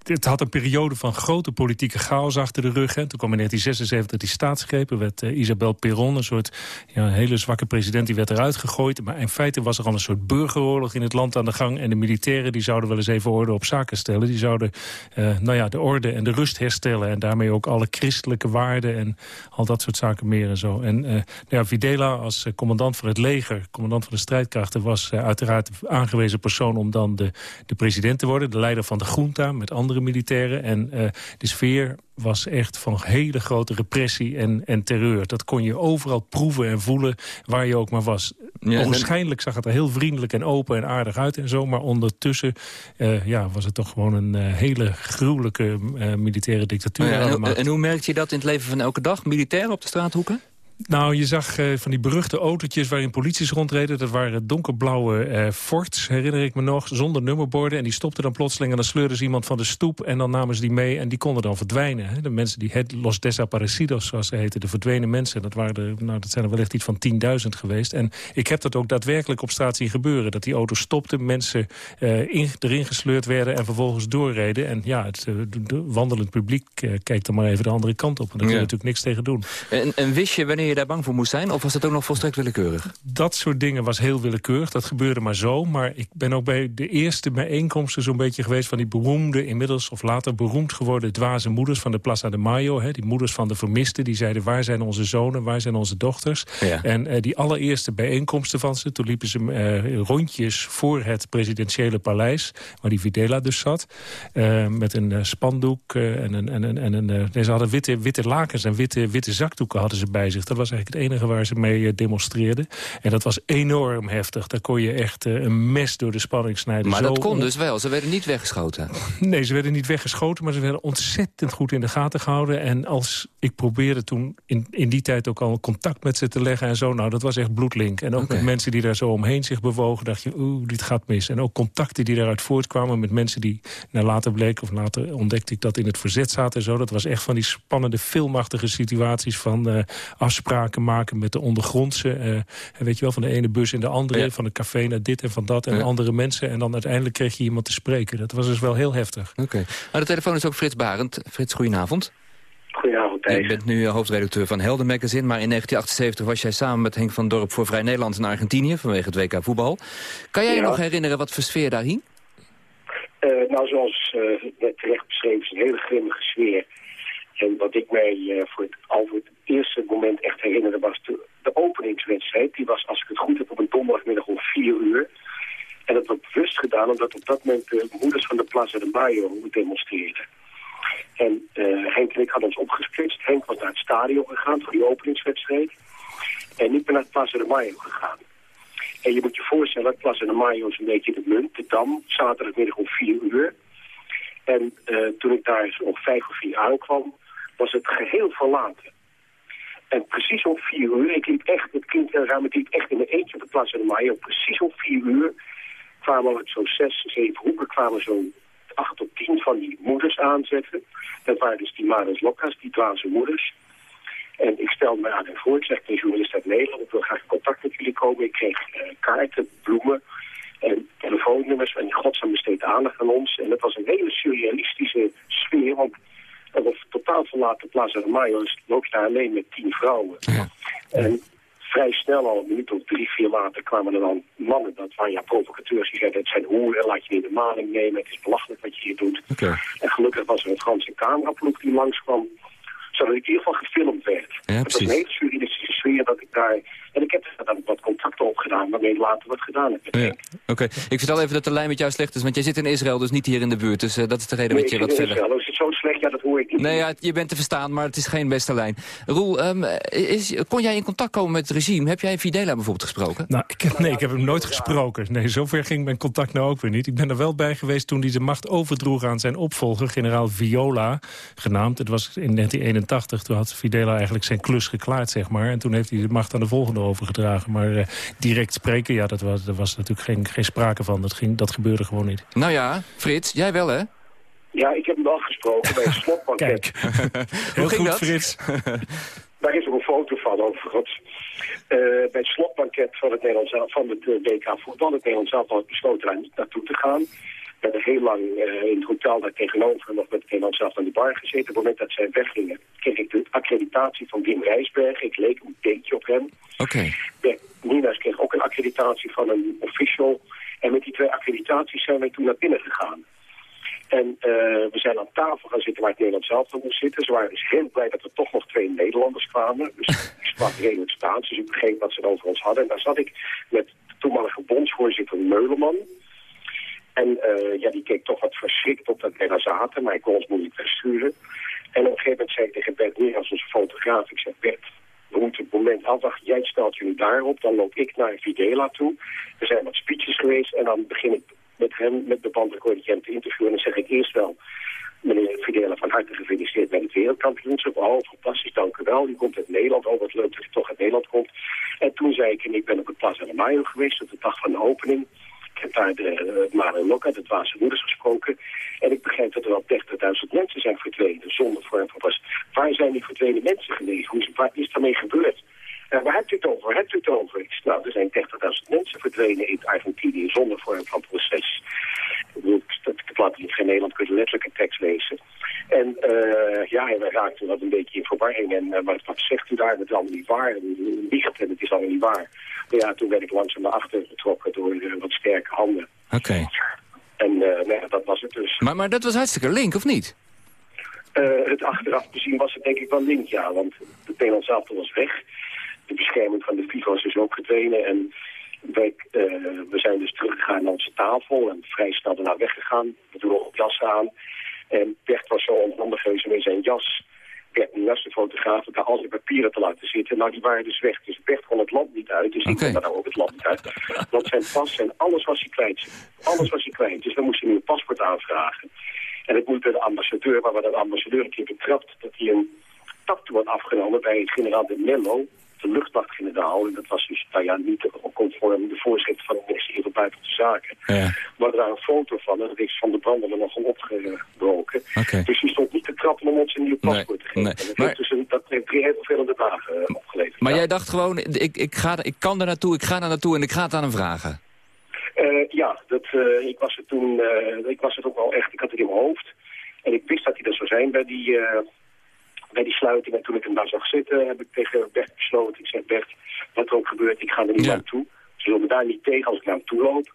Het had een periode van grote politieke chaos achter de rug. Hè. Toen kwam in 1976 die staatsgreep. Er werd eh, Isabel Perón, een soort ja, hele zwakke president, die werd eruit gegooid. Maar in feite was er al een soort burgeroorlog in het land aan de gang. En de militairen die zouden wel eens even orde op zaken stellen. Die zouden eh, nou ja, de orde en de rust herstellen. En daarmee ook alle christelijke waarden en al dat soort zaken meer en zo. En eh, nou ja, Videla als commandant van het leger, commandant van de strijdkrachten... was uiteraard aangewezen persoon om dan de, de president te worden. De leider van de junta met andere militairen. En eh, de sfeer was echt van hele grote repressie en, en terreur. Dat kon je overal proeven en voelen waar je ook maar was. Ja, Waarschijnlijk zag het er heel vriendelijk en open en aardig uit en zo. Maar ondertussen eh, ja, was het toch gewoon een eh, hele gruwelijke militaire dictatuur. Ja, en, en hoe merkte je dat in het leven van elke dag? Militair op de straathoeken? Nou, je zag eh, van die beruchte autootjes waarin polities rondreden. Dat waren donkerblauwe eh Fords, herinner ik me nog, zonder nummerborden. En die stopten dan plotseling en dan sleurden ze iemand van de stoep... en dan namen ze die mee en die konden dan verdwijnen. Hè. De mensen die het Los Desaparecidos, zoals ze heten, de verdwenen mensen... dat, waren er, nou, dat zijn er wellicht iets van 10.000 geweest. En ik heb dat ook daadwerkelijk op straat zien gebeuren. Dat die auto's stopten, mensen eh, in, erin gesleurd werden... en vervolgens doorreden. En ja, het de- de wandelend publiek keek dan maar even de andere kant op. En daar kun je Ja. natuurlijk niks tegen doen. En, en wist je wanneer je daar bang voor moest zijn? Of was dat ook nog volstrekt willekeurig? dat soort dingen was heel willekeurig. Dat gebeurde maar zo. Maar ik ben ook bij de eerste bijeenkomsten zo'n beetje geweest... van die beroemde, inmiddels of later beroemd geworden... dwaze moeders van de Plaza de Mayo. Hè, die moeders van de vermisten. Die zeiden, waar zijn onze zonen, waar zijn onze dochters? Ja. En eh, die allereerste bijeenkomsten van ze... toen liepen ze eh, rondjes voor het presidentiële paleis... waar die Videla dus zat. eh, met een spandoek en een... En en een nee, ze hadden witte, witte lakens en witte, witte zakdoeken hadden ze bij zich. Dat was eigenlijk het enige waar ze mee uh, demonstreerden. En dat was enorm heftig. Daar kon je echt uh, een mes door de spanning snijden. Maar dat kon dus wel. Ze werden niet weggeschoten. Nee, ze werden niet weggeschoten, maar ze werden ontzettend goed in de gaten gehouden. En als ik probeerde toen in, in die tijd ook al contact met ze te leggen en zo... nou, dat was echt bloedlink. En ook okay. met mensen die daar zo omheen zich bewogen, dacht je, oeh, dit gaat mis. En ook contacten die daaruit voortkwamen met mensen die naar later bleek... of later ontdekte ik dat in het verzet zaten en zo. Dat was echt van die spannende, filmachtige situaties van uh, afspraken maken met de ondergrondse. Uh, weet je wel, van de ene bus in de andere, ja. van een café naar dit en van dat en ja. andere mensen. En dan uiteindelijk kreeg je iemand te spreken. Dat was dus wel heel heftig. Oké. Okay. Maar de telefoon is ook Frits Barend. Frits, goedenavond. Goedenavond, Thijs. Je bent nu hoofdredacteur van Helden Magazine... maar in 1978 was jij samen met Henk van Dorp voor Vrij Nederland in Argentinië... vanwege het WK voetbal. Kan jij je nog herinneren wat voor sfeer daar hing? Uh, nou, zoals uh, net terecht beschreven, is een hele grimmige sfeer. En wat ik mij uh, voor het, al voor het eerste moment echt herinnerde... was de, openingswedstrijd. Die was, als ik het goed heb, op een donderdagmiddag om vier uur... En dat werd bewust gedaan omdat op dat moment de moeders van de Plaza de Mayo demonstreerden. En uh, Henk en ik hadden ons opgesplitst. Henk was naar het stadion gegaan voor die openingswedstrijd. En ik ben naar het Plaza de Mayo gegaan. En je moet je voorstellen, het Plaza de Mayo is een beetje de munt, de dam, zaterdagmiddag om vier uur. En uh, toen ik daar om vijf of vier aankwam, was het geheel verlaten. En precies om vier uur, ik liep echt, het ik liep echt in mijn eentje op de Plaza de Mayo. Precies om vier uur kwamen er zo'n zes, zeven hoeken, kwamen zo'n acht tot tien van die moeders aanzetten. Dat waren dus die Maris Locas, die dwaze moeders. En ik stelde me aan hen voor, ik zeg, journalist uit Nederland, ik wil graag in contact met jullie komen. Ik kreeg uh, kaarten, bloemen en telefoonnummers en die godsnaam besteed aandacht aan ons. En het was een hele surrealistische sfeer, er was totaal verlaten Plaza de Mayo, loop je daar alleen met tien vrouwen. Ja. En vrij snel al, een minuut of drie, vier later, kwamen er dan mannen, dat waren ja provocateurs, die zeiden, het zijn hoeren, laat je in de maling nemen, het is belachelijk wat je hier doet. Okay. En gelukkig was er een Franse cameraploeg die langskwam, zodat ik in ieder geval gefilmd werd. Ja, het was een hele surrealistische sfeer dat ik daar... En ik heb er dan wat contacten opgedaan, waarmee later wat gedaan heb. Ja. Oké, okay. ik vertel even dat de lijn met jou slecht is, want jij zit in Israël, dus niet hier in de buurt. Dus uh, dat is de reden nee, dat je wat verder... Israël. Is het zo slecht? Ja, dat hoor ik niet. Nee, ja, je bent te verstaan, maar het is geen beste lijn. Roel, um, is, kon jij in contact komen met het regime? Heb jij Videla bijvoorbeeld gesproken? Nou, ik heb, nee, ik heb hem nooit gesproken. Nee, zover ging mijn contact nou ook weer niet. Ik ben er wel bij geweest toen hij de macht overdroeg aan zijn opvolger, generaal Viola, genaamd. Het was in 1981, toen had Videla eigenlijk zijn klus geklaard, zeg maar. En toen heeft hij de macht aan de volgende overgedragen. Maar uh, direct spreken, ja, dat was, daar was natuurlijk geen, geen sprake van. Dat, ging, dat gebeurde gewoon niet. Nou ja, Frits, jij wel, hè? Ja, ik heb hem wel gesproken bij het slotpakket. Heel Hoe ging goed, dat? Frits. Daar is ook een foto van, overigens. Uh, bij het slotbanket van het Nederlands van het uh, WK voetbal. Het Nederlands zelf had besloten daar niet naartoe te gaan. We hebben heel lang uh, in het hotel daar tegenover nog met het Nederlands zelf aan de bar gezeten. Op het moment dat zij weggingen, kreeg ik de accreditatie van Wim Rijsberg. Ik leek een beetje op hem. Oké. Okay. Nina's kreeg ook een accreditatie van een official. En met die twee accreditaties zijn wij toen naar binnen gegaan. En uh, we zijn aan tafel gaan zitten waar het Nederlands zelf moest zitten. Ze waren dus heel blij dat er toch nog twee Nederlanders kwamen. Dus ik sprak redelijk Spaans, dus ik begreep wat ze over ons hadden. En daar zat ik met de toenmalige bondsvoorzitter Meuleman. En uh, ja, die keek toch wat verschrikt op dat wij daar zaten, maar ik kon ons moeilijk wegsturen. En op een gegeven moment zei ik tegen Bert Neer als onze fotograaf, ik zei Bert, we moeten het moment afwachten. Jij stelt jullie daarop, dan loop ik naar Videla toe. Er zijn wat speeches geweest en dan begin ik met hem, met de bandrecordigent te interviewen. En dan zeg ik eerst wel, meneer Videla, van harte gefeliciteerd met het wereldkampioenschap. Oh, fantastisch, dank u wel. U komt uit Nederland. Oh, wat leuk dat u toch uit Nederland komt. En toen zei ik, en ik ben op het Plaza de Mayo geweest op de dag van de opening. Ik heb daar de uh, Mare Lokka, de dwaze moeders, gesproken. En ik begrijp dat er wel 30.000 mensen zijn verdwenen zonder vorm van was. Waar zijn die verdwenen mensen geweest? Hoe, wat is daarmee gebeurd? Uh, waar hebt u het over? Waar hebt u het over? Ik nou, er zijn 30.000 mensen verdwenen in Argentinië zonder vorm van proces. Ik bedoel, dat, dat niet geen Nederland, kun je letterlijk een tekst lezen. En uh, ja, en wij raakten wat een beetje in verwarring. En uh, wat, wat zegt u daar? Dat is allemaal niet waar. En liegt en het is allemaal niet waar. Ja, toen werd ik langzaam naar achter getrokken door uh, wat sterke handen. Oké. Okay. En nee, dat was het dus. Maar, maar dat was hartstikke link, of niet? het achteraf bezien was het denk ik wel link, ja. Want de Nederlands zelf was weg de bescherming van de FIFA is dus ook verdwenen. En wij, uh, we zijn dus teruggegaan naar onze tafel en vrij snel daarna weggegaan. We doen ook jas aan. En Bert was zo onhandig geweest met zijn jas Bert Nias, de fotograaf, daar al zijn papieren te laten zitten. Nou, die waren dus weg. Dus Bert kon het land niet uit. Dus ik kon daar ook het land niet uit. Want zijn pas en alles was hij kwijt. Alles was hij kwijt. Dus dan moest hij nu een paspoort aanvragen. En het moet bij de ambassadeur, waar we de ambassadeur een keer betrapt... dat hij een tattoo had afgenomen bij generaal de Mello de luchtmachtgeneraal. En dat was dus nou ja, niet conform de voorschrift van het ministerie van Buitenlandse Zaken. Ja. Maar daar een foto van en dat is van de branden nogal opgebroken. Okay. Dus die stond niet te trappen om ons een nieuw paspoort te geven. Nee. Dat, maar... heeft dus een, dat heeft drie heel vervelende dagen uh, opgeleverd. Maar jij dacht gewoon, ik, ik, ga, ik kan er naartoe, ik ga er naartoe en ik ga het aan hem vragen. Uh, ja, dat, uh, ik was het toen, ik was het ook wel echt, ik had het in mijn hoofd. En ik wist dat hij er zou zijn bij die, bij die sluiting. En toen ik hem daar zag zitten, heb ik tegen Bert besloten. Ik zeg, Bert, wat er ook gebeurt, ik ga er niet ja. naartoe. Ze zullen me daar niet tegen als ik naar hem toe loop.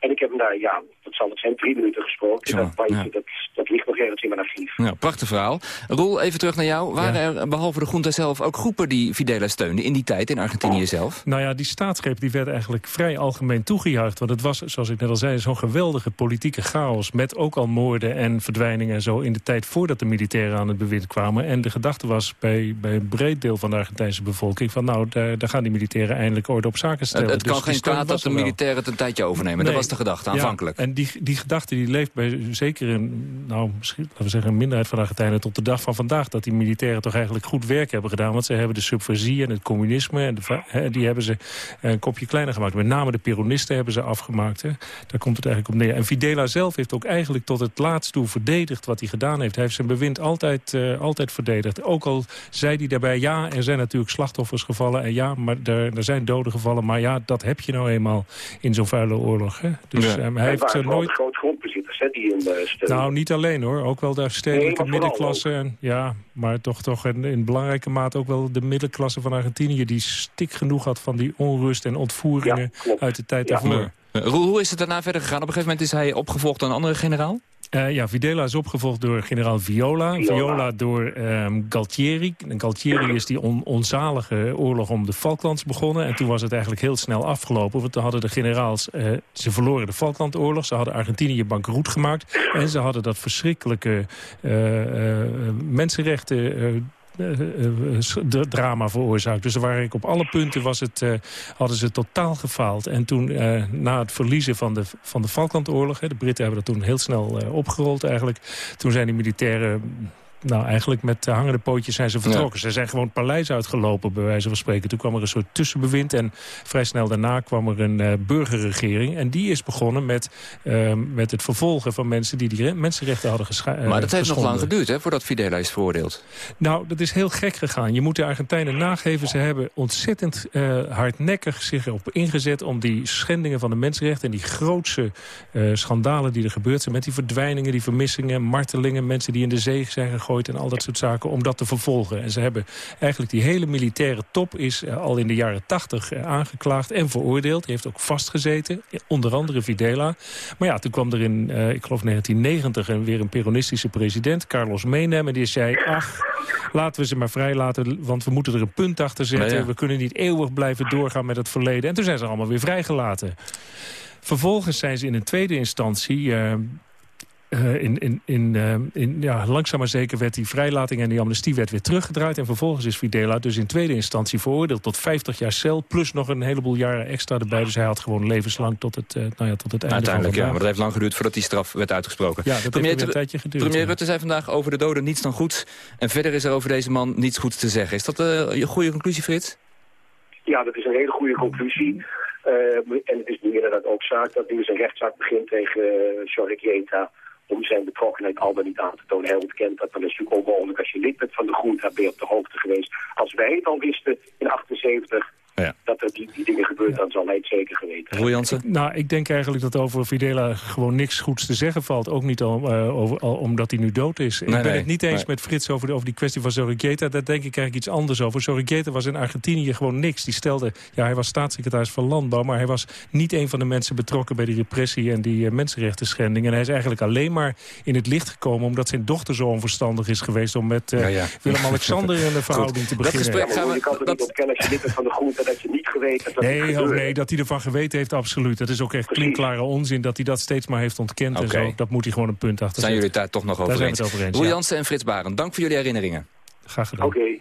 En ik heb hem daar, ja, dat zal het zijn, drie minuten gesproken. dat bandje, dat, dat ligt nog ergens in mijn archief. Ja, prachtig verhaal. Roel, even terug naar jou. Waren er behalve de groente zelf ook groepen die Fidela steunden in die tijd in Argentinië zelf? Nou ja, die staatsgreep die werd eigenlijk vrij algemeen toegejuicht. Want het was, zoals ik net al zei, zo'n geweldige politieke chaos... met ook al moorden en verdwijningen en zo in de tijd voordat de militairen aan het bewind kwamen. En de gedachte was bij, bij een breed deel van de Argentijnse bevolking... van nou, daar, daar gaan die militaieren eindelijk orde op zaken stellen. Het, het dus kan geen kwaad dat de militairen het een tijdje overnemen. Dat de gedachte aanvankelijk. Ja, en die, die gedachte die leeft bij zeker een, nou, misschien, laten we zeggen, een minderheid van Argentijnen tot de dag van vandaag. Dat die militairen toch eigenlijk goed werk hebben gedaan. Want ze hebben de subversie en het communisme, en de, die hebben ze een kopje kleiner gemaakt. Met name de Peronisten hebben ze afgemaakt. Hè. Daar komt het eigenlijk op neer. En Fidela zelf heeft ook eigenlijk tot het laatst toe verdedigd wat hij gedaan heeft. Hij heeft zijn bewind altijd, uh, altijd verdedigd. Ook al zei hij daarbij, ja, er zijn natuurlijk slachtoffers gevallen. En ja, maar er, er zijn doden gevallen. Maar ja, dat heb je nou eenmaal in zo'n vuile oorlog. Hè. Dus ja. um, hij heeft nooit... groot grondbezitters hè, die hem uh, Nou, niet alleen hoor. Ook wel de stedelijke nee, middenklasse. En, ja, maar toch, toch in, in belangrijke mate ook wel de middenklasse van Argentinië... die stik genoeg had van die onrust en ontvoeringen ja, uit de tijd daarvoor. Ja. Hoe is het daarna verder gegaan? Op een gegeven moment is hij opgevolgd door een andere generaal? Uh, ja, Videla is opgevolgd door generaal Viola. Viola, Viola door um, Galtieri. En Galtieri is die on onzalige oorlog om de Falklands begonnen. En toen was het eigenlijk heel snel afgelopen. Want toen hadden de generaals... Uh, ze verloren de Falklandoorlog. Ze hadden Argentinië bankroet gemaakt. En ze hadden dat verschrikkelijke uh, mensenrechten drama veroorzaakt. Dus er waren op alle punten was het, hadden ze totaal gefaald. En toen, na het verliezen van de, van de Falklandoorlog... de Britten hebben dat toen heel snel opgerold eigenlijk... toen zijn die militairen nou, eigenlijk met hangende pootjes zijn ze vertrokken. Ze zijn gewoon het paleis uitgelopen, bij wijze van spreken. Toen kwam er een soort tussenbewind en vrij snel daarna kwam er een uh, burgerregering. En die is begonnen met, uh, met het vervolgen van mensen die die mensenrechten hadden geschaad. maar dat heeft nog lang geduurd, hè, voordat Fidela is veroordeeld. Nou, dat is heel gek gegaan. Je moet de Argentijnen nageven, ze hebben ontzettend uh, hardnekkig zich op ingezet... om die schendingen van de mensenrechten en die grootse schandalen die er gebeurd zijn... met die verdwijningen, die vermissingen, martelingen, mensen die in de zee zijn gegooid en al dat soort zaken om dat te vervolgen. En ze hebben eigenlijk die hele militaire top is uh, al in de jaren tachtig uh, aangeklaagd en veroordeeld. Die heeft ook vastgezeten, onder andere Videla. Maar ja, toen kwam er in, ik geloof 1990, een, weer een peronistische president, Carlos Menem. En die zei, ach, laten we ze maar vrijlaten, want we moeten er een punt achter zetten. Ja. We kunnen niet eeuwig blijven doorgaan met het verleden. En toen zijn ze allemaal weer vrijgelaten. Vervolgens zijn ze in een tweede instantie... Uh, in, in, in, uh, in, ja, langzaam maar zeker werd die vrijlating en die amnestie werd weer teruggedraaid. En vervolgens is Fidela dus in tweede instantie veroordeeld tot 50 jaar cel. Plus nog een heleboel jaren extra erbij. Dus hij had gewoon levenslang tot het, uh, nou ja, tot het einde Uiteindelijk, ja. Maar dat heeft lang geduurd voordat die straf werd uitgesproken. Ja, dat premier, heeft een tijdje geduurd. Premier Rutte zei vandaag over de doden niets dan goed. En verder is er over deze man niets goeds te zeggen. Is dat een goede conclusie, Frits? Ja, dat is een hele goede conclusie. en het is nu inderdaad ook zaak dat nu eens een rechtszaak begint tegen uh, Jeta om zijn betrokkenheid al dan niet aan te tonen. Hij ontkent dat dan is natuurlijk onmogelijk. Als je lid bent van de groente, ben je op de hoogte geweest. Als wij het al wisten in 78, ja. dat er die, die dingen gebeuren, dan zal hij het zeker geweten Roel Jansen? Nou, ik denk eigenlijk dat over Fidela gewoon niks goeds te zeggen valt. Ook niet al, uh, over, al omdat hij nu dood is. Nee, ik ben nee, het niet eens nee. met Frits over, de, over die kwestie van Zorrigueta. Daar denk ik eigenlijk iets anders over. Zorrigueta was in Argentinië gewoon niks. Die stelde, ja, hij was staatssecretaris van Landbouw... maar hij was niet een van de mensen betrokken bij die repressie... en die uh, mensenrechten schending. En hij is eigenlijk alleen maar in het licht gekomen... omdat zijn dochter zo onverstandig is geweest... om met uh, ja, ja. Willem-Alexander in een verhouding te beginnen. Dat gesprek gaan we... Je kan niet ontkennen als je lid bent van de groente... dat je niet geweten dat nee, oh, nee, dat hij ervan geweten heeft, absoluut. Dat is ook echt klinkklare onzin dat hij dat steeds maar heeft ontkend. Okay. En zo. Dat moet hij gewoon een punt achter Zijn jullie daar toch nog over daar eens? Zijn we het over eens en Frits Baren, dank voor jullie herinneringen. Graag gedaan. Oké.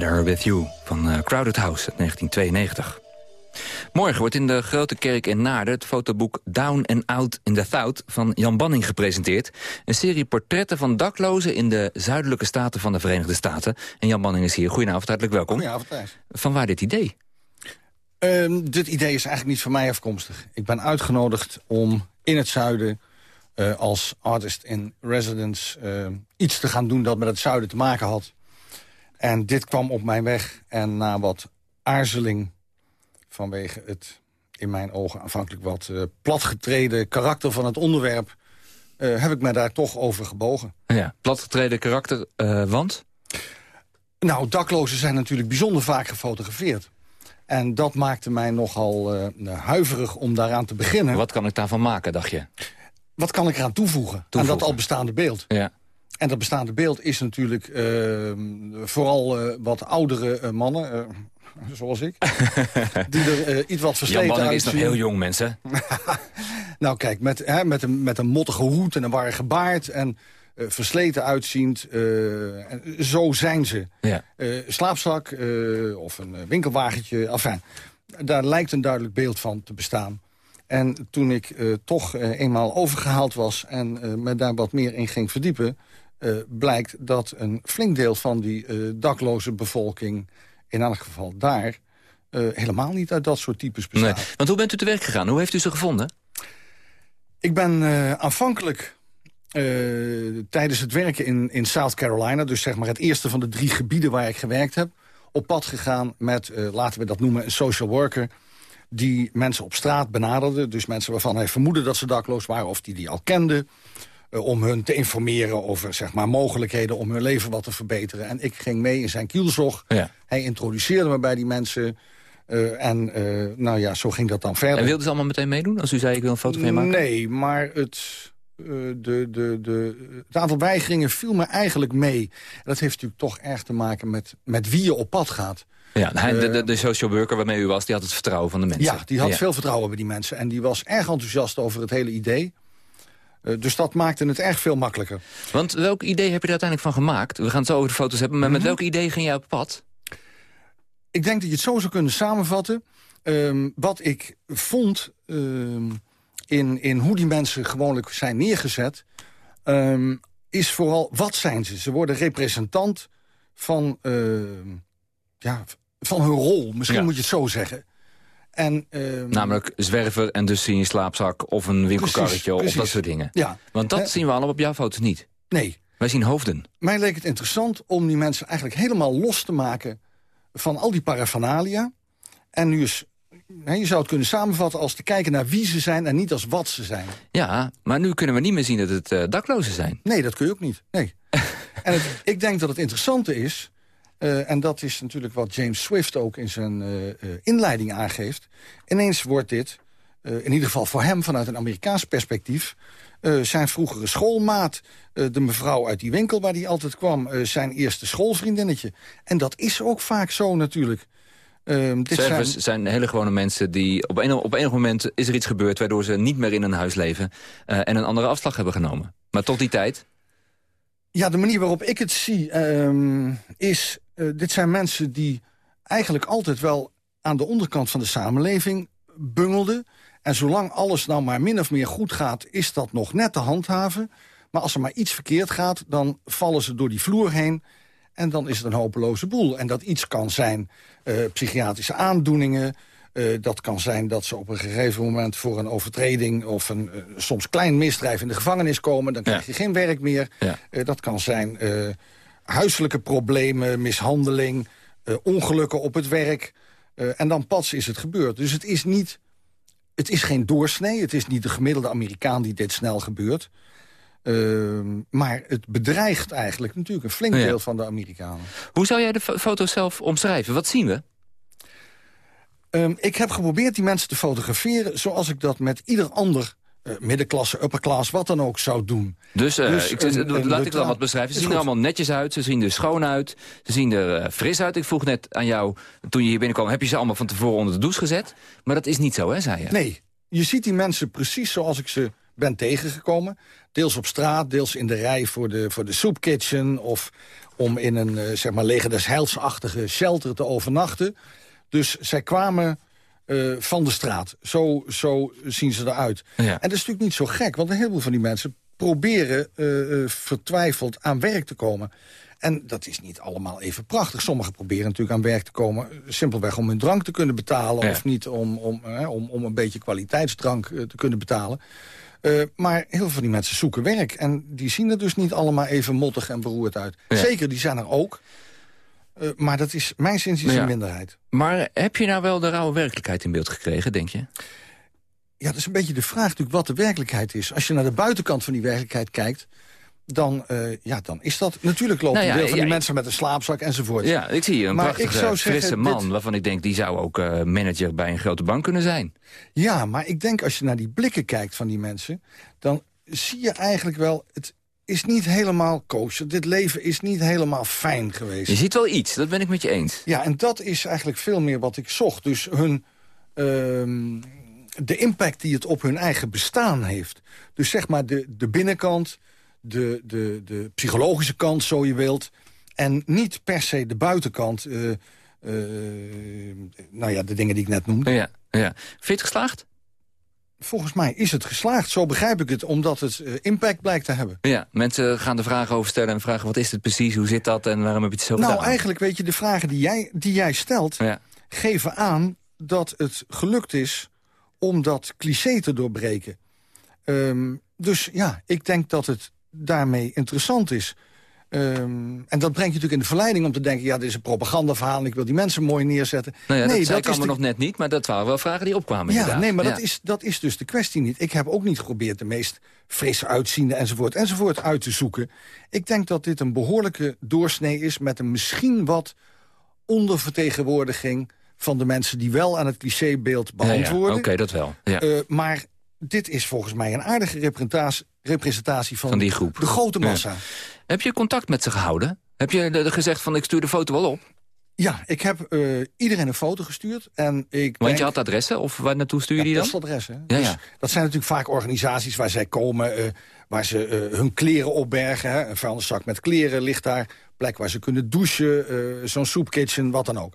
Weather With You van eh, Crowded House uit 1992. Morgen wordt in de Grote Kerk in Naarden het fotoboek Down and Out in the South van Jan Banning gepresenteerd. Een serie portretten van daklozen in de zuidelijke staten van de Verenigde Staten. En Jan Banning is hier. Goedenavond, hartelijk welkom. Goedenavond, Thijs. Van waar dit idee? Ehm, dit idee is eigenlijk niet van mij afkomstig. Ik ben uitgenodigd om in het zuiden eh, als artist in residence eh, iets te gaan doen dat met het zuiden te maken had. En dit kwam op mijn weg en na wat aarzeling vanwege het in mijn ogen aanvankelijk wat eh, platgetreden karakter van het onderwerp... eh, heb ik me daar toch over gebogen. Ja, platgetreden karakter, eh, want? Nou, daklozen zijn natuurlijk bijzonder vaak gefotografeerd. En dat maakte mij nogal huiverig om daaraan te beginnen. Wat kan ik daarvan maken, dacht je? Wat kan ik eraan toevoegen, aan dat al bestaande beeld? Ja. En dat bestaande beeld is natuurlijk eh, vooral eh, wat oudere eh, mannen... zoals ik, die er iets wat Jan versleten Banning is nog heel jong, mensen. Nou kijk, met, hè, met, een, met een mottige hoed en een warrige baard... en versleten uitziend, en zo zijn ze. Ja. Slaapzak of een winkelwagentje, enfin. Daar lijkt een duidelijk beeld van te bestaan. En toen ik toch eenmaal overgehaald was en me daar wat meer in ging verdiepen... eh, blijkt dat een flink deel van die eh, dakloze bevolking... in elk geval daar eh, helemaal niet uit dat soort types bestaat. Nee. Want hoe bent u te werk gegaan? Hoe heeft u ze gevonden? Ik ben aanvankelijk tijdens het werken in, in South Carolina... dus zeg maar het eerste van de drie gebieden waar ik gewerkt heb... op pad gegaan met, laten we dat noemen, een social worker... die mensen op straat benaderde. Dus mensen waarvan hij vermoedde dat ze dakloos waren... of die die al kende, eh, om hun te informeren over zeg maar, mogelijkheden... om hun leven wat te verbeteren. En ik ging mee in zijn kielzog. Ja. Hij introduceerde me bij die mensen... eh, en eh, nou ja, zo ging dat dan verder. En wilden ze allemaal meteen meedoen? Als u zei, ik wil een foto van je maken? Nee, maar het, eh, de, de, de, het aantal weigeringen viel me eigenlijk mee. En dat heeft natuurlijk toch erg te maken met, met wie je op pad gaat. Ja, hij- de, de, de social worker waarmee u was, die had het vertrouwen van de mensen. Ja, die had veel vertrouwen bij die mensen. En die was erg enthousiast over het hele idee. Eh, dus dat maakte het erg veel makkelijker. Want welk idee heb je er uiteindelijk van gemaakt? We gaan het zo over de foto's hebben, maar met Mhm. welk idee ging jij op pad? Ik denk dat je het zo zou kunnen samenvatten. Ehm, wat ik vond ehm, in, in hoe die mensen gewoonlijk zijn neergezet... ehm, is vooral, wat zijn ze? Ze worden representant van, ja, van hun rol. Misschien Ja. moet je het zo zeggen. En, ehm, Namelijk zwerver en dus zie je slaapzak of een winkelkarretje Precies, of dat soort dingen. Ja. Want dat zien we allemaal op jouw foto's niet. Nee. Wij zien hoofden. Mij leek het interessant om die mensen eigenlijk helemaal los te maken... van al die paraphernalia. En nu is, je zou het kunnen samenvatten als te kijken naar wie ze zijn... en niet als wat ze zijn. Ja, maar nu kunnen we niet meer zien dat het eh, daklozen zijn. Nee, dat kun je ook niet. Nee. en het, ik denk dat het interessante is... eh, en dat is natuurlijk wat James Swift ook in zijn eh, eh, inleiding aangeeft... ineens wordt dit, in ieder geval voor hem vanuit een Amerikaans perspectief... zijn vroegere schoolmaat, de mevrouw uit die winkel waar hij altijd kwam... zijn eerste schoolvriendinnetje. En dat is ook vaak zo natuurlijk. Ehm, dit Zwervers zijn- zijn... hele gewone mensen die op een, op enig moment is er iets gebeurd... waardoor ze niet meer in een huis leven en een andere afslag hebben genomen. Maar tot die tijd... Ja, de manier waarop ik het zie ehm, is... eh, dit zijn mensen die eigenlijk altijd wel aan de onderkant van de samenleving bungelden. En zolang alles nou maar min of meer goed gaat, is dat nog net te handhaven. Maar als er maar iets verkeerd gaat, dan vallen ze door die vloer heen... en dan is het een hopeloze boel. En dat iets kan zijn eh, psychiatrische aandoeningen... Eh, dat kan zijn dat ze op een gegeven moment voor een overtreding... of een eh, soms klein misdrijf in de gevangenis komen. Dan krijg je geen werk meer. Eh, dat kan zijn huiselijke problemen, mishandeling... ongelukken op het werk. En dan pas is het gebeurd. Dus het is niet... Het is geen doorsnee. Het is niet de gemiddelde Amerikaan die dit snel gebeurt. Maar het bedreigt eigenlijk natuurlijk een flink Ja. deel van de Amerikanen. Hoe zou jij de fo- foto's zelf omschrijven? Wat zien we? Ehm, ik heb geprobeerd die mensen te fotograferen... zoals ik dat met ieder ander eh, middenklasse, upperclass, wat dan ook zou doen. Dus, Dus ik, een- laat ik dan wat beschrijven. Ze zien er allemaal netjes uit, ze zien er schoon uit, ze zien er eh, fris uit. Ik vroeg net aan jou, toen je hier binnenkwam, heb je ze allemaal van tevoren onder de douche gezet? Maar dat is niet zo, hè, zei je? Nee, je ziet die mensen precies zoals ik ze ben tegengekomen. Deels op straat, deels in de rij voor de, voor de soepkitchen... of om in een zeg maar leger des heilsachtige shelter te overnachten. Dus zij kwamen eh, van de straat. Zo, zo zien ze eruit. En dat is natuurlijk niet zo gek, want een heleboel van die mensen... proberen eh, eh, vertwijfeld aan werk te komen. En dat is niet allemaal even prachtig. Sommigen proberen natuurlijk aan werk te komen... simpelweg om hun drank te kunnen betalen... Ja. of niet om, om, om, om een beetje kwaliteitsdrank te kunnen betalen. Maar heel veel van die mensen zoeken werk. En die zien er dus niet allemaal even mottig en beroerd uit. Ja. Zeker, die zijn er ook. Eh, maar dat is, mijn zin is Ja. een minderheid. Maar heb je nou wel de rauwe werkelijkheid in beeld gekregen, denk je? Ja, dat is een beetje de vraag natuurlijk wat de werkelijkheid is. Als je naar de buitenkant van die werkelijkheid kijkt... dan, eh, ja, dan is dat... Natuurlijk loopt Nou een ja, deel van ja, die mensen met een slaapzak enzovoort. Ja, ik zie een Maar ik prachtige, zou zeggen, frisse dit- man... waarvan ik denk, die zou ook eh, manager bij een grote bank kunnen zijn. Ja, maar ik denk als je naar die blikken kijkt van die mensen... dan zie je eigenlijk wel... het is niet helemaal kosher. Dit leven is niet helemaal fijn geweest. Je ziet wel iets, dat ben ik met je eens. Ja, en dat is eigenlijk veel meer wat ik zocht. Dus hun, ehm, de impact die het op hun eigen bestaan heeft. Dus zeg maar de, de binnenkant, de, de, de psychologische kant, zo je wilt... en niet per se de buitenkant... eh, eh, nou ja, de dingen die ik net noemde. Ja, ja. Vind je het geslaagd? Volgens mij is het geslaagd. Zo begrijp ik het, omdat het eh, impact blijkt te hebben. Ja, mensen gaan er vragen over stellen en vragen... wat is het precies, hoe zit dat en waarom heb je het zo nou, gedaan? eigenlijk weet je, de vragen die jij, die jij stelt... Ja. geven aan dat het gelukt is om dat cliché te doorbreken. Ehm, dus ja, ik denk dat het daarmee interessant is. Ehm, en dat brengt je natuurlijk in de verleiding om te denken... ja, dit is een propagandaverhaal en ik wil die mensen mooi neerzetten. Nou ja, nee, dat allemaal de- nog net niet, maar dat waren wel vragen die opkwamen Ja, inderdaad. nee, maar Ja. Dat, is, dat is dus de kwestie niet. Ik heb ook niet geprobeerd de meest frisse uitziende enzovoort enzovoort uit te zoeken. Ik denk dat dit een behoorlijke doorsnee is met een misschien wat ondervertegenwoordiging van de mensen die wel aan het clichébeeld Ja, ja, beantwoorden. Oké, dat wel. Ja. Eh, maar dit is volgens mij een aardige representatie, van, Van die groep. de grote Ja. massa. Heb je contact met ze gehouden? Heb je gezegd van ik stuur de foto wel op? Ja, ik heb eh, iedereen een foto gestuurd. En ik Want denk- je had adressen of waar naartoe stuur je die dan? postadressen. Ja, dus ja. Dat zijn natuurlijk vaak organisaties waar zij komen... eh, waar ze eh, hun kleren opbergen. Hè. Een vuilniszak met kleren ligt daar. Plek waar ze kunnen douchen, zo'n soepkitchen, wat dan ook.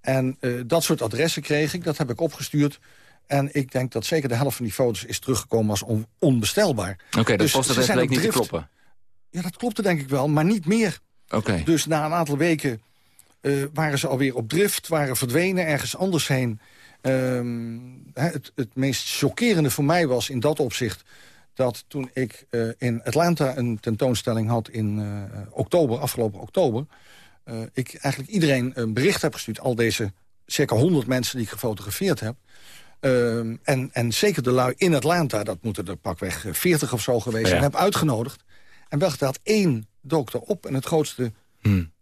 En dat soort adressen kreeg ik, dat heb ik opgestuurd. En ik denk dat zeker de helft van die foto's is teruggekomen als on- onbestelbaar. Oké, dat Dus ze postadres bleek niet te kloppen. Ja, dat klopte denk ik wel, maar niet meer. Oké. Dus na een aantal weken eh, waren ze alweer op drift, waren verdwenen ergens anders heen. Ehm, het, het meest chockerende voor mij was in dat opzicht... dat toen ik eh, in Atlanta een tentoonstelling had in eh, oktober, afgelopen oktober... ik eigenlijk iedereen een bericht heb gestuurd. Al deze circa 100 mensen die ik gefotografeerd heb. Ehm, en, en zeker de lui in Atlanta, dat moeten er pakweg eh, 40 of zo geweest zijn... Ja. uitgenodigd. En wel geteld één dook erop. En het grootste Hmm.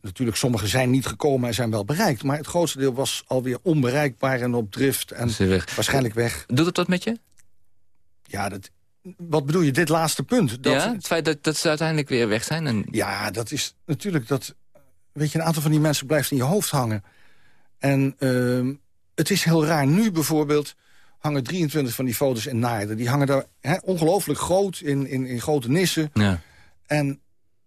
Natuurlijk, sommigen zijn niet gekomen en zijn wel bereikt. Maar het grootste deel was alweer onbereikbaar en op drift. En weg. waarschijnlijk weg. Doet het wat met je? Ja, dat, wat bedoel je, dit laatste punt? Dat, ja, het feit dat, dat ze uiteindelijk weer weg zijn? En... Ja, dat is natuurlijk dat... Weet je, een aantal van die mensen blijft in je hoofd hangen. En ehm, het is heel raar. Nu bijvoorbeeld hangen 23 van die foto's in Naarden. Die hangen daar hè, ongelooflijk groot in, in, in grote nissen. Ja. En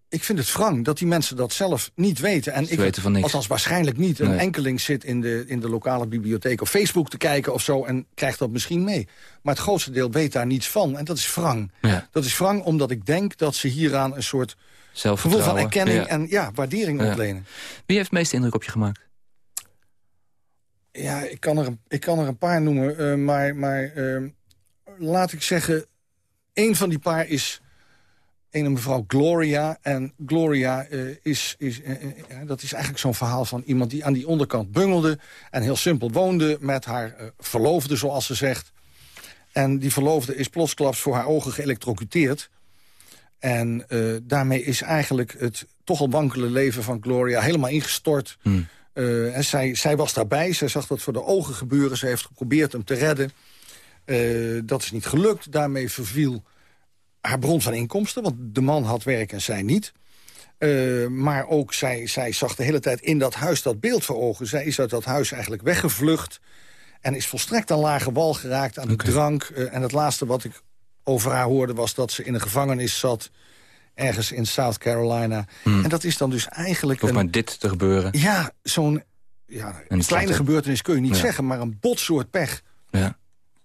ik vind het wrang dat die mensen dat zelf niet weten. En Ze ik, weten van niks. Althans, waarschijnlijk niet. Een Nee. enkeling zit in de, in de lokale bibliotheek of Facebook te kijken of zo... en krijgt dat misschien mee. Maar het grootste deel weet daar niets van. En dat is wrang. Ja. Dat is wrang omdat ik denk dat ze hieraan een soort gevoel van erkenning Ja. en ja, waardering ontlenen. Wie heeft het meeste indruk op je gemaakt? Ja, ik kan er, een- ik kan er een paar noemen, eh, maar, maar eh, laat ik zeggen... een van die paar is een mevrouw Gloria. En Gloria eh, is, is, eh, dat is eigenlijk zo'n verhaal van iemand die aan die onderkant bungelde... en heel simpel woonde met haar verloofde, zoals ze zegt. En die verloofde is plotsklaps voor haar ogen geëlectrocuteerd. En daarmee is eigenlijk het toch al wankele leven van Gloria helemaal ingestort... Eh, en zij, zij was daarbij, zij zag dat voor de ogen gebeuren. Ze heeft geprobeerd hem te redden. Eh, dat is niet gelukt. Daarmee verviel haar bron van inkomsten. Want de man had werk en zij niet. Eh, maar ook zij, zij zag de hele tijd in dat huis dat beeld voor ogen. Zij is uit dat huis eigenlijk weggevlucht. En is volstrekt aan lage wal geraakt aan de drank. En het laatste wat ik over haar hoorde was dat ze in een gevangenis zat. Ergens in South Carolina. En dat is dan dus eigenlijk... Hoeft een- maar dit te gebeuren. ja, zo'n ja, kleine gebeurtenis kun je niet Ja. zeggen... maar een botsoort pech. Ja.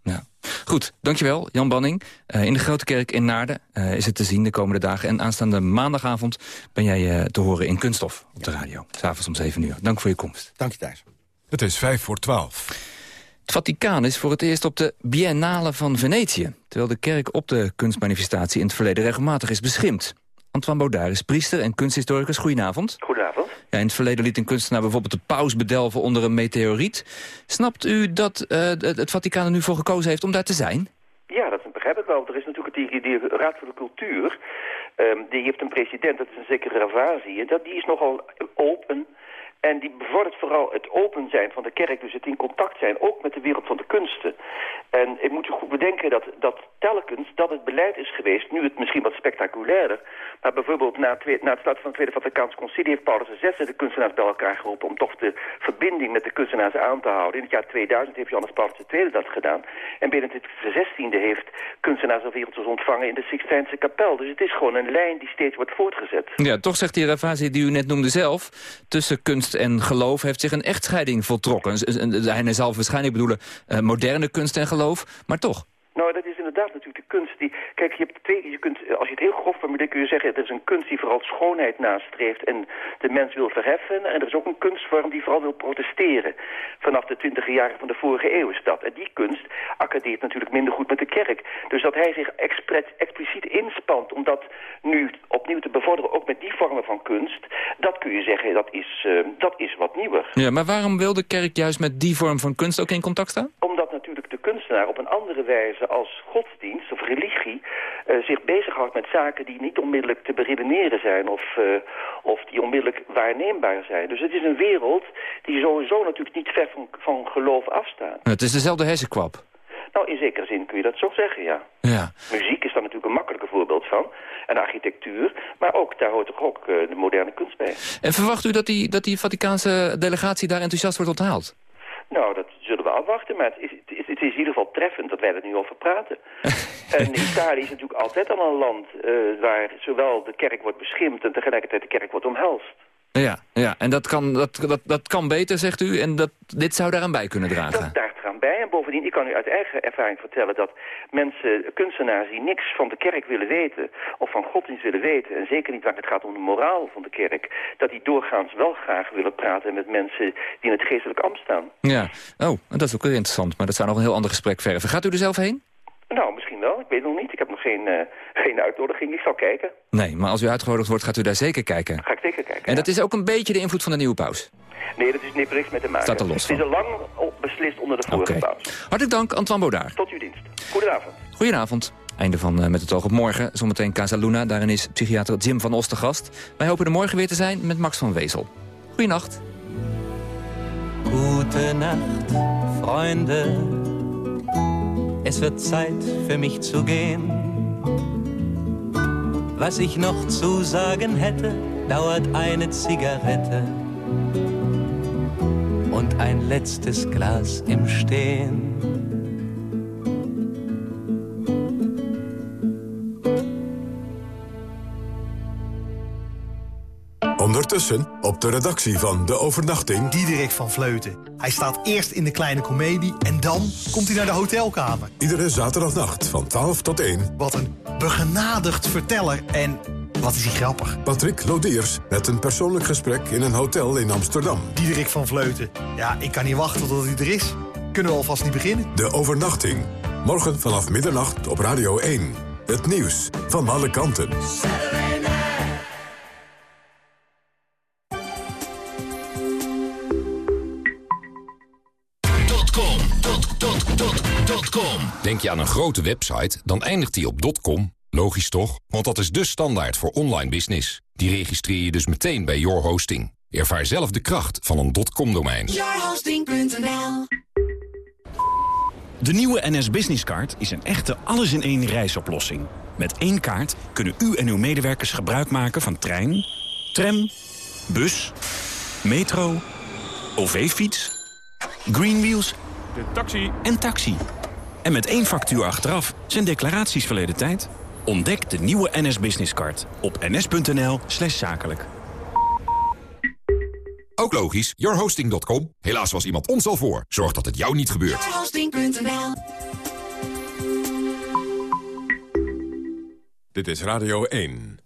ja. Goed, dankjewel Jan Banning. Eh, in de Grote Kerk in Naarden eh, is het te zien de komende dagen. En aanstaande maandagavond ben jij eh, te horen in Kunststof op de radio. S'avonds om 7 uur. Dank voor je komst. Dank je Thijs. Het is vijf voor twaalf. Het Vaticaan is voor het eerst op de Biennale van Venetië... terwijl de kerk op de kunstmanifestatie in het verleden regelmatig is beschimpt. Antoine Baudard is priester en kunsthistoricus. Goedenavond. Goedenavond. Ja, in het verleden liet een kunstenaar bijvoorbeeld de paus bedelven onder een meteoriet. Snapt u dat eh, het, Vaticaan er nu voor gekozen heeft om daar te zijn? Ja, dat begrijp ik wel. Er is natuurlijk die, die Raad voor de Cultuur. ehm, die heeft een president, dat is een zekere Ravasi. En dat, die is nogal open. En die bevordert vooral het open zijn van de kerk. Dus het in contact zijn, ook met de wereld van de kunsten. En ik moet goed bedenken dat, dat telkens dat het beleid is geweest... nu het misschien wat spectaculairder... maar bijvoorbeeld na, het na het starten van het Tweede Vaticaans Concilie... heeft Paulus VI de kunstenaars bij elkaar geroepen... om toch de verbinding met de kunstenaars aan te houden. In het jaar 2000 heeft Johannes Paulus II dat gedaan. En Benedict XVI heeft kunstenaars of werelders ontvangen... in de Sixtijnse kapel. Dus het is gewoon een lijn die steeds wordt voortgezet. Ja, toch zegt die Ravasi die u net noemde zelf... tussen kunst en geloof heeft zich een echtscheiding voltrokken. Hij zal waarschijnlijk bedoelen eh, moderne kunst en geloof, maar toch. Nou, inderdaad natuurlijk de kunst die... Kijk, je hebt twee, je kunt, als je het heel grof formuleert kun je zeggen... er is een kunst die vooral schoonheid nastreeft en de mens wil verheffen. En er is ook een kunstvorm die vooral wil protesteren. Vanaf de twintige jaren van de vorige eeuw is dat. En die kunst accadeert natuurlijk minder goed met de kerk. Dus dat hij zich expliciet inspant om dat nu opnieuw te bevorderen... ook met die vormen van kunst, dat kun je zeggen, dat is, uh, dat is wat nieuwer. Ja, maar waarom wil de kerk juist met die vorm van kunst ook in contact staan? Omdat natuurlijk de kunstenaar op een andere wijze als godsdienst of religie uh, zich bezighoudt met zaken die niet onmiddellijk te beredeneren zijn of, uh, of die onmiddellijk waarneembaar zijn. Dus het is een wereld die sowieso natuurlijk niet ver van, van geloof afstaat. Het is dezelfde hersenkwap. Nou, in zekere zin kun je dat zo zeggen, ja. ja. Muziek is daar natuurlijk een makkelijker voorbeeld van. En architectuur. Maar ook, daar hoort toch ook uh, de moderne kunst bij. En verwacht u dat die, dat die Vaticaanse delegatie daar enthousiast wordt onthaald? Nou, dat zullen we afwachten. Maar het is, het is, het is in ieder geval treffend dat wij er nu over praten. en Italië is natuurlijk altijd al een land uh, waar zowel de kerk wordt beschimpt... en tegelijkertijd de kerk wordt omhelst. Ja, ja. en dat kan, dat, dat, dat kan beter, zegt u, en dat, dit zou daaraan bij kunnen dragen. Dat. En bovendien, ik kan u uit eigen ervaring vertellen dat mensen, kunstenaars die niks van de kerk willen weten, of van godsdienst willen weten, en zeker niet waar het gaat om de moraal van de kerk, dat die doorgaans wel graag willen praten met mensen die in het geestelijk ambt staan. Ja, oh, dat is ook weer interessant, maar dat zou nog een heel ander gesprek verven. Gaat u er zelf heen? Nou, misschien wel. Ik weet het nog niet. Ik heb nog geen, uh, geen uitnodiging. Ik zal kijken. Nee, maar als u uitgenodigd wordt, gaat u daar zeker kijken. Ga ik zeker kijken, En ja. dat is ook een beetje de invloed van de nieuwe paus? Nee, dat is niet niks met de maken. Staat er los Het is al lang beslist onder de vorige okay. paus. Hartelijk dank, Antoine Baudard. Tot uw dienst. Goedenavond. Goedenavond. Einde van uh, Met het oog op morgen. Zometeen Casa Luna. Daarin is psychiater Jim van Os te gast. Wij hopen er morgen weer te zijn met Max van Wezel. Goedenacht. Gute Nacht, Freunde. Es wird Zeit für mich zu gehen. Was ich noch zu sagen hätte, dauert eine Zigarette und ein letztes Glas im Stehen. Ondertussen op de redactie van De Overnachting... Diederik van Vleuten. Hij staat eerst in de kleine komedie en dan komt hij naar de hotelkamer. Iedere zaterdagnacht van 12 tot 1. Wat een begenadigd verteller en wat is hij grappig. Patrick Lodiers met een persoonlijk gesprek in een hotel in Amsterdam. Diederik van Vleuten. Ja, ik kan niet wachten tot hij er is. Kunnen we alvast niet beginnen? De Overnachting. Morgen vanaf middernacht op Radio 1. Het nieuws van alle kanten. Denk je aan een grote website, dan eindigt die op .com. Logisch toch? Want dat is de standaard voor online business. Die registreer je dus meteen bij Your Hosting. Ervaar zelf de kracht van een .com-domein. Yourhosting.nl De nieuwe NS Business Card is een echte alles-in-één reisoplossing. Met één kaart kunnen u en uw medewerkers gebruik maken van trein, tram, bus, metro, OV-fiets, Greenwheels de taxi. en taxi. En met één factuur achteraf zijn declaraties verleden tijd. Ontdek de nieuwe NS Business Card op ns.nl slash zakelijk. Ook logisch, yourhosting.com. Helaas was iemand ons al voor. Zorg dat het jou niet gebeurt. Dit is Radio 1.